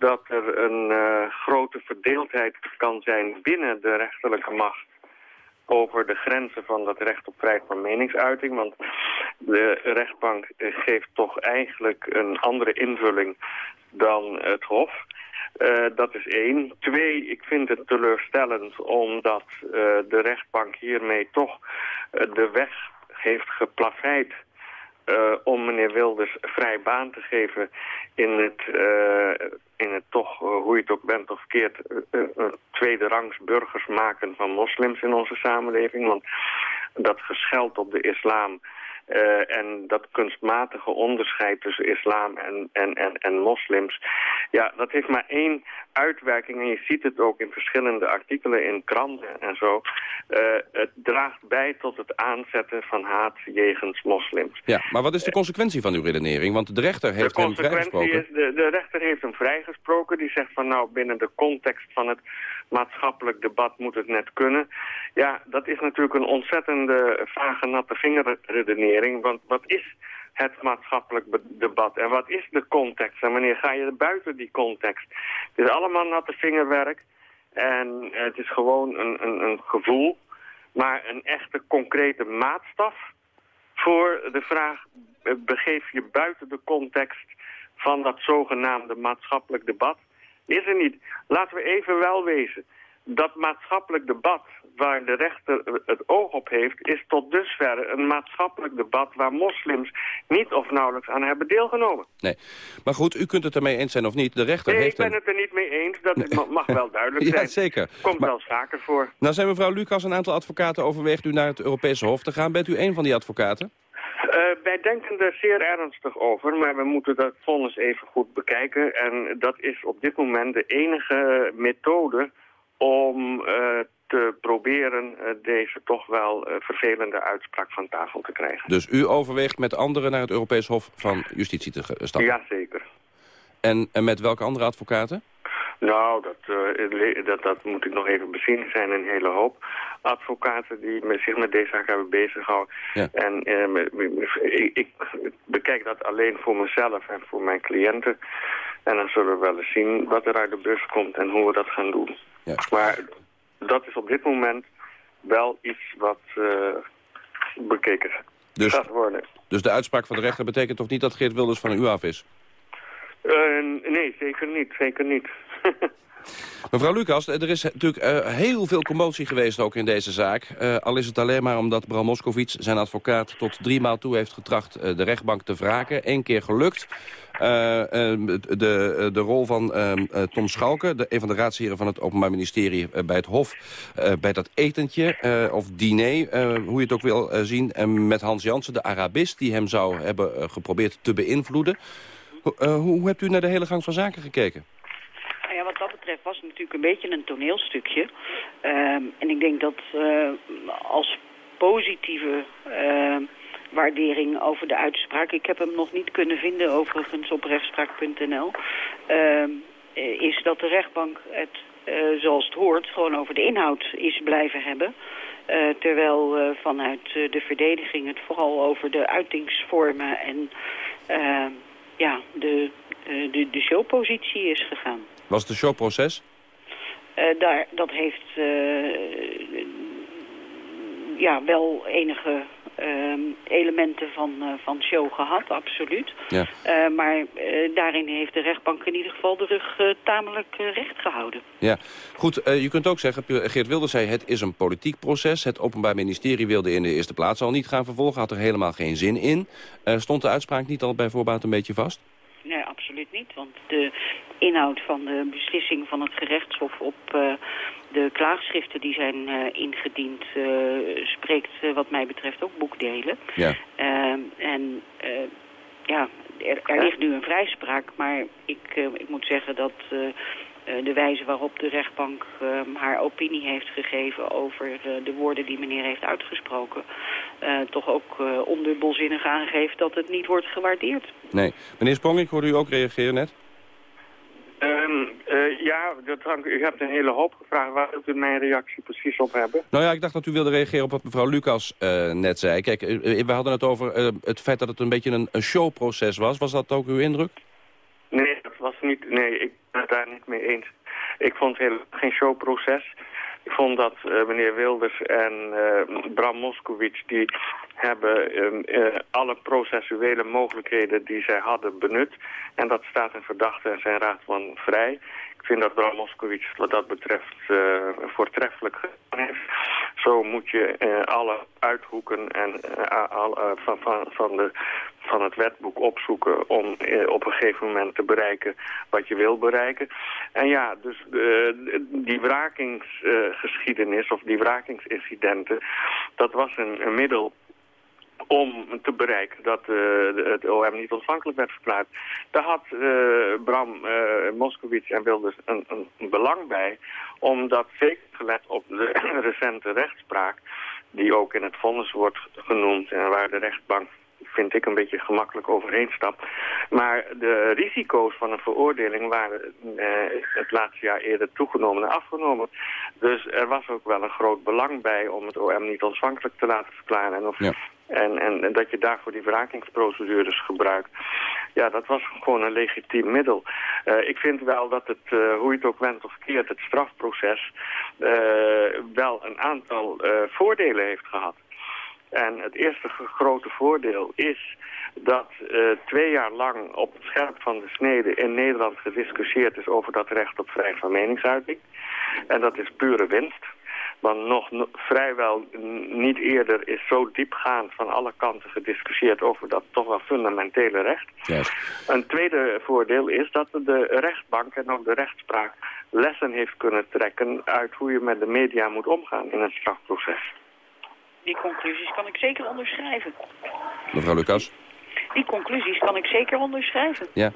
dat er een uh, grote verdeeldheid kan zijn binnen de rechterlijke macht over de grenzen van dat recht op vrijheid van meningsuiting. Want de rechtbank geeft toch eigenlijk een andere invulling dan het Hof. Uh, dat is één. Twee, ik vind het teleurstellend omdat de rechtbank hiermee toch de weg heeft geplaveid om meneer Wilders vrij baan te geven in het, in het toch, uh, hoe je het ook bent of verkeerd, tweede rangs burgers maken van moslims in onze samenleving. Want dat gescheld op de islam uh, en dat kunstmatige onderscheid tussen islam en, en, en, en moslims, ja, dat heeft maar één uitwerking. En je ziet het ook in verschillende artikelen in kranten en zo. Uh, het draagt bij tot het aanzetten van haat jegens moslims. Ja, maar wat is de consequentie van uw redenering? Want de rechter heeft de hem vrijgesproken. Is, de, de rechter heeft hem vrijgesproken. Die zegt van nou, binnen de context van het maatschappelijk debat moet het net kunnen. Ja, dat is natuurlijk een ontzettende vage natte vingerredenering. Want wat is het maatschappelijk debat? En wat is de context? En wanneer ga je buiten die context? Het is allemaal natte vingerwerk. En het is gewoon een, een, een gevoel. Maar een echte concrete maatstaf voor de vraag... begeef je buiten de context van dat zogenaamde maatschappelijk debat is er niet. Laten we even wel wezen. Dat maatschappelijk debat waar de rechter het oog op heeft... is tot dusver een maatschappelijk debat waar moslims niet of nauwelijks aan hebben deelgenomen. Nee, maar goed, u kunt het ermee eens zijn of niet. De rechter nee, heeft... ik ben een- het er niet mee eens. Dat mag wel duidelijk Ja, zijn. zeker. Komt Maar- wel vaker voor. Nou zijn mevrouw Lucas een aantal advocaten overweegt u naar het Europese Hof te gaan. Bent u een van die advocaten? Eh, wij denken er zeer ernstig over, maar we moeten dat vonnis even goed bekijken. En dat is op dit moment de enige methode om eh, te proberen eh, deze toch wel vervelende uitspraak van tafel te krijgen. Dus u overweegt met anderen naar het Europees Hof van Justitie te stappen? Jazeker. En, en met welke andere advocaten? Nou, dat, eh, dat, dat moet ik nog even bezien. Er zijn een hele hoop advocaten die met, zich met deze zaak hebben bezighouden. Ja. En eh, me- ik, ik bekijk dat alleen voor mezelf en voor mijn cliënten. En dan zullen we wel eens zien wat er uit de bus komt en hoe we dat gaan doen. Ja. Maar dat is op dit moment wel iets wat eh, bekeken Dus, gaat worden. dus de uitspraak van de rechter betekent toch niet dat Geert Wilders van u af is? Eh, nee, zeker niet. Zeker niet. Mevrouw Lucas, er is natuurlijk eh, heel veel commotie geweest ook in deze zaak. Eh, al is het alleen maar omdat Bram Moskowitz, zijn advocaat, tot drie maal toe heeft getracht eh, de rechtbank te wraken. Eén keer gelukt. Eh, eh, de, de rol van eh, eh, Tom Schalke, de, een van de raadsheren van het Openbaar Ministerie bij het Hof, bij dat etentje of diner, hoe je het ook wil zien, en met Hans Jansen, de Arabist, die hem zou hebben geprobeerd te beïnvloeden. Ho- hoe hebt u naar de hele gang van zaken gekeken? Nou ja, wat dat betreft was het natuurlijk een beetje een toneelstukje. Ehm, en ik denk dat eh, als positieve eh, waardering over de uitspraak... ik heb hem nog niet kunnen vinden overigens op rechtspraak.nl... ehm, eh, is dat de rechtbank het, eh, zoals het hoort, gewoon over de inhoud is blijven hebben... Eh, terwijl vanuit de verdediging het vooral over de uitingsvormen en ja, de, de, de showpositie is gegaan. Was het showproces? Eh, daar, dat heeft eh, ja, wel enige ehm, elementen van, eh, van show gehad, absoluut. Ja. Maar daarin heeft de rechtbank in ieder geval de rug tamelijk recht gehouden. Ja, goed. je kunt ook zeggen, Geert Wilders zei, het is een politiek proces. Het Openbaar Ministerie wilde in de eerste plaats al niet gaan vervolgen. Had er helemaal geen zin in. Stond de uitspraak niet al bij voorbaat een beetje vast? Absoluut niet. Want de inhoud van de beslissing van het gerechtshof op eh, de klaagschriften die zijn eh, ingediend... eh, spreekt wat mij betreft ook boekdelen. Ja. Ehm, en ja, er, er ligt nu een vrijspraak, maar ik, ik moet zeggen dat de wijze waarop de rechtbank eh, haar opinie heeft gegeven over eh, de woorden die meneer heeft uitgesproken, eh, toch ook eh, ondubbelzinnig aangeeft dat het niet wordt gewaardeerd. Nee. Meneer Sprong, ik hoorde u ook reageren net. Ehm, eh, ja, dat hangt, u hebt een hele hoop gevraagd. Waar wilt u mijn reactie precies op hebben? Nou ja, ik dacht dat u wilde reageren op wat mevrouw Lucas eh, net zei. Kijk, eh, eh, we hadden het over eh, het feit dat het een beetje een, een showproces was. Was dat ook uw indruk? Niet. Nee, ik ben het daar niet mee eens. Ik vond het geen showproces. Ik vond dat eh, meneer Wilders en eh, Bram Moskowitz... die hebben ehm, eh, alle processuele mogelijkheden die zij hadden benut. En dat staat een verdachte en zijn raad van vrij. Ik vind dat Bram Moskowitz wat dat betreft eh, voortreffelijk gedaan heeft. Zo moet je eh, alle uithoeken en, eh, van, van, van, de, van het wetboek opzoeken om op een gegeven moment te bereiken wat je wil bereiken. En ja, dus die wrakingsgeschiedenis of die wrakingsincidenten, dat was een middel om te bereiken dat eh, het OM niet ontvankelijk werd verklaard. Daar had eh, Bram eh, Moskowitz en Wilders een, een, belang bij, omdat zeker gelet op de recente rechtspraak, die ook in het vonnis wordt genoemd en waar de rechtbank vind ik een beetje gemakkelijk overheen stapt. Maar de risico's van een veroordeling waren eh, het laatste jaar eerder toegenomen en afgenomen. Dus er was ook wel een groot belang bij om het OM niet ontvankelijk te laten verklaren. En, of, Ja. En, en, en dat je daarvoor die wrakingsprocedures gebruikt. Ja, dat was gewoon een legitiem middel. Eh, ik vind wel dat het, eh, hoe je het ook went of keert, het strafproces eh, wel een aantal voordelen heeft gehad. En het eerste grote voordeel is dat twee jaar lang op het scherp van de snede in Nederland gediscussieerd is over dat recht op vrijheid van meningsuiting. En dat is pure winst. Want nog no- vrijwel niet eerder is zo diepgaand van alle kanten gediscussieerd over dat toch wel fundamentele recht. Juist. Een tweede voordeel is dat de rechtbank en ook de rechtspraak lessen heeft kunnen trekken uit hoe je met de media moet omgaan in het strafproces. Die conclusies kan ik zeker onderschrijven. Mevrouw Lucas? Die conclusies kan ik zeker onderschrijven. Ja.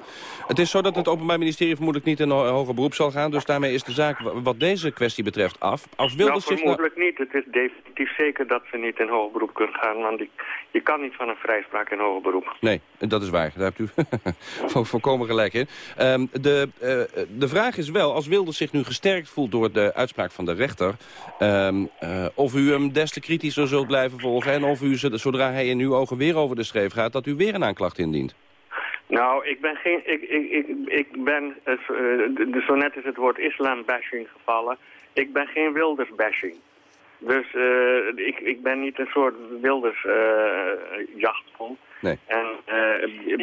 Het is zo dat het Openbaar Ministerie vermoedelijk niet in ho- hoger beroep zal gaan. Dus daarmee is de zaak wat deze kwestie betreft af. Als Nou, Wilders zich... nou- vermoedelijk niet. Het is definitief zeker dat ze niet in hoger beroep kunnen gaan. Want die, je kan niet van een vrijspraak in hoger beroep. Nee, dat is waar. Daar hebt u vo- volkomen gelijk in. Ehm, de, eh, de vraag is wel, als Wilders zich nu gesterkt voelt door de uitspraak van de rechter... ehm, eh, of u hem des te kritischer zult blijven volgen... en of u, zod- zodra hij in uw ogen weer over de schreef gaat... dat u weer een aanklacht indient. Nou, ik ben geen... Ik, ik, ik, ik ben... eh, zo- eh, de- zo net is het woord islam-bashing gevallen. Ik ben geen Wilders-bashing. Dus eh, ik, ik ben niet een soort Wilders-jachthond. Nee. En eh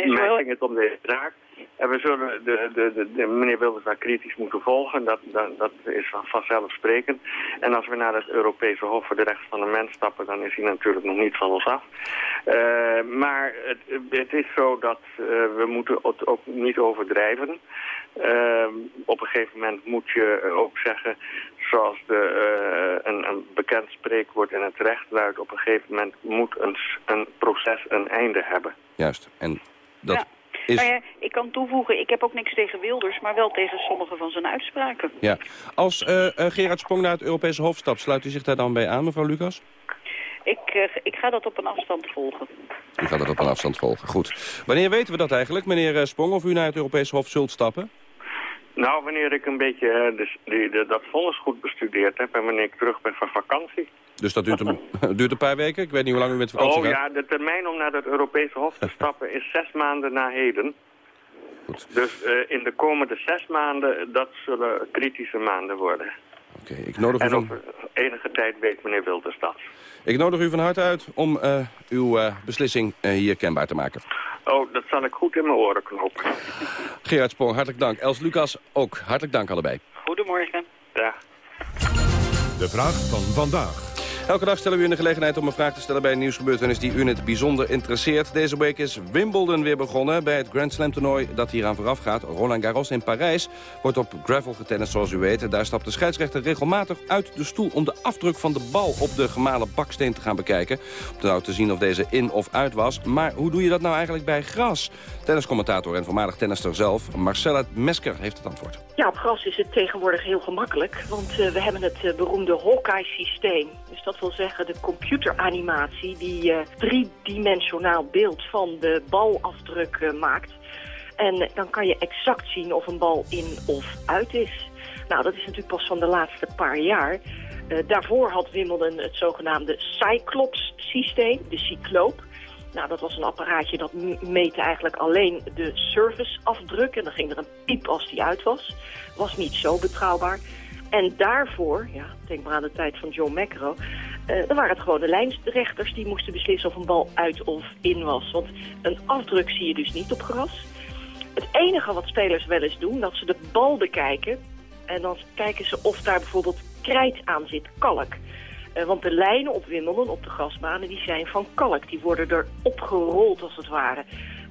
mij ging het om deze zaak. En we zullen de, de, de, de- meneer Wilders daar kritisch moeten volgen. Dat, dat, dat is van- vanzelfsprekend. En als we naar het Europese Hof voor de Rechten van de Mens stappen... dan is hij natuurlijk nog niet van ons af. Eh, maar het, het is zo dat eh, we moeten het ook niet overdrijven. Eh, op een gegeven moment moet je ook zeggen... zoals de, eh, een, een bekend spreekwoord in het recht luidt... op een gegeven moment moet een, een proces een einde hebben. Juist. En dat is... Nou ja, ik kan toevoegen, ik heb ook niks tegen Wilders, maar wel tegen sommige van zijn uitspraken. Ja. Als eh, eh, Gerard Sprong naar het Europese Hof stapt... sluit u zich daar dan bij aan, mevrouw Lucas? Ik, eh, ik ga dat op een afstand volgen. U gaat dat op een afstand volgen. Goed. Wanneer weten we dat eigenlijk, meneer eh, Sprong... of u naar het Europese Hof zult stappen? Nou, wanneer ik een beetje dus die, de, dat vonnis goed bestudeerd heb... en wanneer ik terug ben van vakantie... Dus dat duurt een, duurt een paar weken? Ik weet niet hoe lang u met vakantie Oh gaat. ja, de termijn om naar het Europese Hof te stappen is zes maanden na heden. Dus eh, in de komende zes maanden, dat zullen kritische maanden worden. Oké, ik nodig u En van... over enige tijd weet meneer Wilders dat. Ik nodig u van harte uit om eh, uw eh, beslissing eh, hier kenbaar te maken. Oh, dat zal ik goed in mijn oren knopen. Gerard Sprong, hartelijk dank. Els Lucas ook, hartelijk dank allebei. Goedemorgen. Ja. De vraag van vandaag. Elke dag stellen we u de gelegenheid om een vraag te stellen bij een nieuwsgebeurtenis die u het bijzonder interesseert. Deze week is Wimbledon weer begonnen bij het Grand Slam toernooi dat hier aan vooraf gaat. Roland Garros in Parijs wordt op gravel getennist zoals u weet. Daar stapt de scheidsrechter regelmatig uit de stoel om de afdruk van de bal op de gemalen baksteen te gaan bekijken. Om te zien of deze in of uit was. Maar hoe doe je dat nou eigenlijk bij gras? Tenniscommentator en voormalig tennister zelf, Marcella Mesker, heeft het antwoord. Ja, op gras is het tegenwoordig heel gemakkelijk, want eh, we hebben het eh, beroemde Hawkeye-systeem. Dus dat wil zeggen de computeranimatie die eh, driedimensionaal beeld van de balafdruk eh, maakt. En eh, dan kan je exact zien of een bal in of uit is. Nou, dat is natuurlijk pas van de laatste paar jaar. Daarvoor had Wimbledon het zogenaamde Cyclops-systeem, de cycloop. Nou, dat was een apparaatje dat meette eigenlijk alleen de serviceafdruk. En dan ging er een piep als die uit was. Was niet zo betrouwbaar. En daarvoor, ja, denk maar aan de tijd van John McEnroe... eh, dan waren het gewoon de lijnrechters die moesten beslissen of een bal uit of in was. Want een afdruk zie je dus niet op gras. Het enige wat spelers wel eens doen, dat ze de bal bekijken... en dan kijken ze of daar bijvoorbeeld krijt aan zit, kalk... Eh, want de lijnen op Wimbledon, op de grasbanen, die zijn van kalk. Die worden er opgerold als het ware.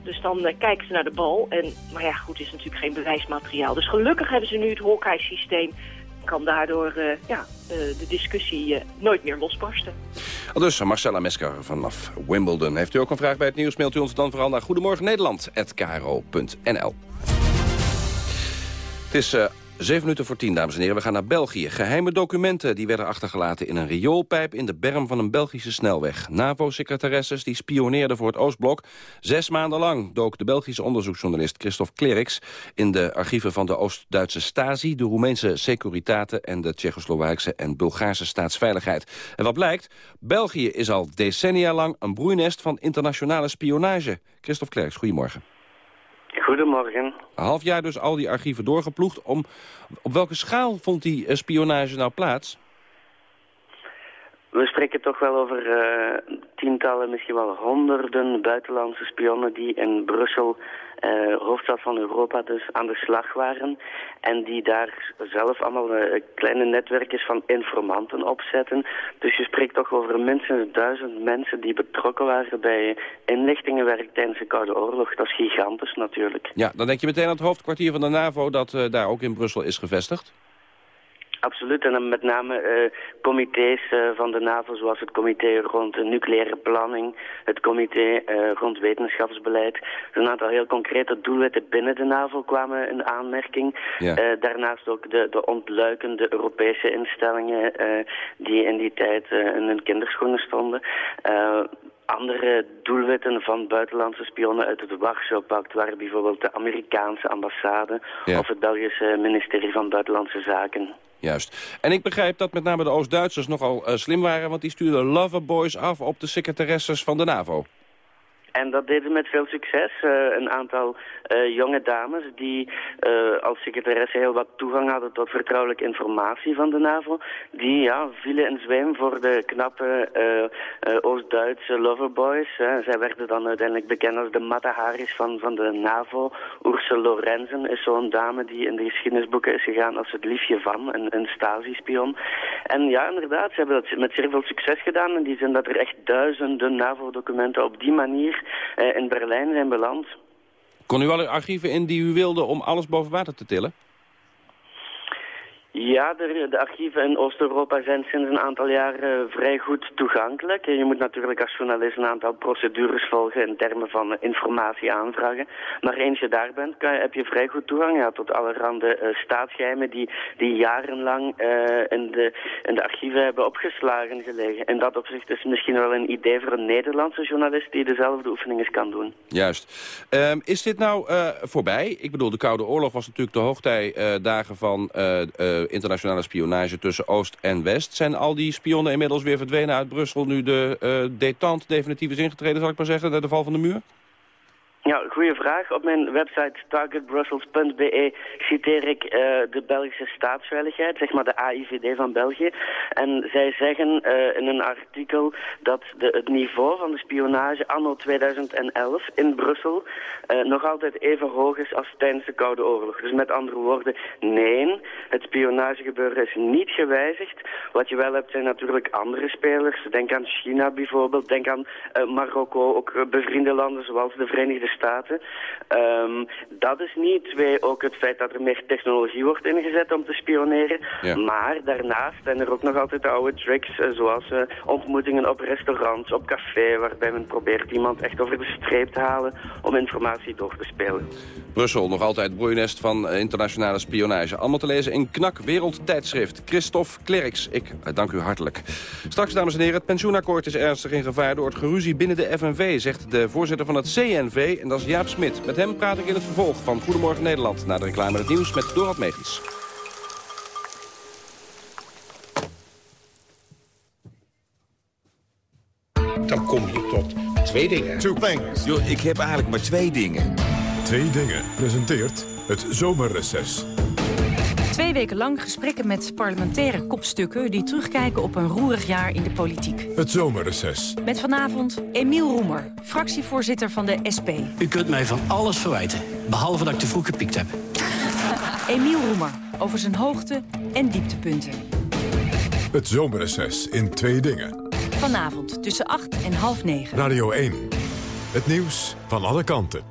Dus dan eh, kijken ze naar de bal. En, maar ja, goed, is natuurlijk geen bewijsmateriaal. Dus gelukkig hebben ze nu het Hawkeye-systeem. Kan daardoor eh, ja, eh, de discussie eh, nooit meer losbarsten. Al Dus Marcella Mesker vanaf Wimbledon. Heeft u ook een vraag bij het nieuws, mailt u ons dan vooral naar goedemorgennederland.kro.nl. Het is zeven minuten voor tien, dames en heren. We gaan naar België. Geheime documenten die werden achtergelaten in een rioolpijp... in de berm van een Belgische snelweg. NAVO-secretaresses die spioneerden voor het Oostblok. Zes maanden lang dook de Belgische onderzoeksjournalist Christophe Kleriks... in de archieven van de Oost-Duitse Stasi... de Roemeense Securitate en de Tsjechoslowaakse en Bulgaarse staatsveiligheid. En wat blijkt? België is al decennia lang een broeinest van internationale spionage. Christophe Kleriks, goedemorgen. Goedemorgen. Half jaar dus al die archieven doorgeploegd. Om, op welke schaal vond die eh, spionage nou plaats? We spreken toch wel over uh, tientallen, misschien wel honderden buitenlandse spionnen die in Brussel, uh, hoofdstad van Europa dus, aan de slag waren. En die daar zelf allemaal uh, kleine netwerkjes van informanten opzetten. Dus je spreekt toch over minstens duizend mensen die betrokken waren bij inlichtingenwerk tijdens de Koude Oorlog. Dat is gigantisch natuurlijk. Ja, dan denk je meteen aan het hoofdkwartier van de NAVO dat daar ook in Brussel is gevestigd. Absoluut, en dan met name uh, comité's uh, van de NAVO, zoals het comité rond de nucleaire planning, het comité uh, rond wetenschapsbeleid. Dus een aantal heel concrete doelwitten binnen de NAVO kwamen in aanmerking. Ja. daarnaast ook de, de ontluikende Europese instellingen die in die tijd in hun kinderschoenen stonden andere doelwitten van buitenlandse spionnen uit het Warschau-pact waren bijvoorbeeld de Amerikaanse ambassade ja. of het Belgische ministerie van Buitenlandse Zaken. Juist. En ik begrijp dat met name de Oost-Duitsers nogal uh, slim waren... want die stuurden loverboys af op de secretaresses van de NAVO. En dat deden met veel succes. Uh, een aantal uh, jonge dames die uh, als secretaresse heel wat toegang hadden tot vertrouwelijke informatie van de NAVO. Die ja, vielen in zweem voor de knappe Oost-Duitse loverboys. zij werden dan uiteindelijk bekend als de Mata Haris van, van de NAVO. Ursula Lorenzen is zo'n dame die in de geschiedenisboeken is gegaan als het liefje van, een, een. En ja, inderdaad, ze hebben dat met zeer veel succes gedaan. In die zin dat er echt duizenden NAVO-documenten op die manier in Berlijn zijn beland. Kon u alle archieven in die u wilde om alles boven water te tillen? Ja, de, de, archieven in Oost-Europa zijn sinds een aantal jaren vrij goed toegankelijk. Je moet natuurlijk als journalist een aantal procedures volgen in termen van informatie aanvragen. Maar eens je daar bent, kan, heb je vrij goed toegang ja, tot allerhande uh, staatsgeheimen die, die jarenlang in, de, in de archieven hebben opgeslagen gelegen. In dat opzicht is misschien wel een idee voor een Nederlandse journalist die dezelfde oefeningen kan doen. Juist. Um, is dit nou voorbij? Ik bedoel, de Koude Oorlog was natuurlijk de hoogtijdagen van eh, internationale spionage tussen Oost en West. Zijn al die spionnen inmiddels weer verdwenen uit Brussel... nu de uh, detente definitief is ingetreden, zal ik maar zeggen, naar de val van de muur? Ja, goede vraag. Op mijn website targetbrussels.be citeer ik uh, de Belgische staatsveiligheid, zeg maar de AIVD van België. En zij zeggen uh, in een artikel dat de, het niveau van de spionage anno 2011 in Brussel uh, nog altijd even hoog is als tijdens de Koude Oorlog. Dus met andere woorden, nee, het spionagegebeuren is niet gewijzigd. Wat je wel hebt zijn natuurlijk andere spelers. Denk aan China bijvoorbeeld, denk aan Marokko, ook bevriende landen zoals de Verenigde Staten. Um, dat is niet. Twee, ook het feit dat er meer technologie wordt ingezet om te spioneren. Ja. Maar daarnaast zijn er ook nog altijd de oude tricks, uh, zoals uh, ontmoetingen op restaurants, op café, waarbij men probeert iemand echt over de streep te halen om informatie door te spelen. Brussel, nog altijd broeinest van uh, internationale spionage. Allemaal te lezen in Knak Wereldtijdschrift. Christophe Klerks, ik dank u hartelijk. Straks, dames en heren, het pensioenakkoord is ernstig in gevaar door het geruzie binnen de FNV, zegt de voorzitter van het CNV en dat is Jaap Smit. Met hem praat ik in het vervolg van Goedemorgen Nederland... na de reclame het nieuws met Dorad Megens. Dan kom je tot twee dingen. Two things. Yo, ik heb eigenlijk maar twee dingen. Twee dingen presenteert het zomerreces. Twee weken lang gesprekken met parlementaire kopstukken... die terugkijken op een roerig jaar in de politiek. Het zomerreces. Met vanavond Emiel Roemer, fractievoorzitter van de SP. U kunt mij van alles verwijten, behalve dat ik te vroeg gepiekt heb. Emiel Roemer, over zijn hoogte- en dieptepunten. Het zomerreces in twee dingen. Vanavond tussen 8 en half 9. Radio 1. Het nieuws van alle kanten.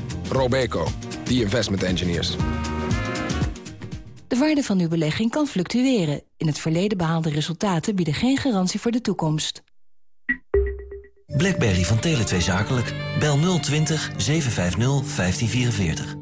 Robeco, the investment engineers. De waarde van uw belegging kan fluctueren. In het verleden behaalde resultaten bieden geen garantie voor de toekomst. BlackBerry van Tele2 Zakelijk. Bel 020 750 1544.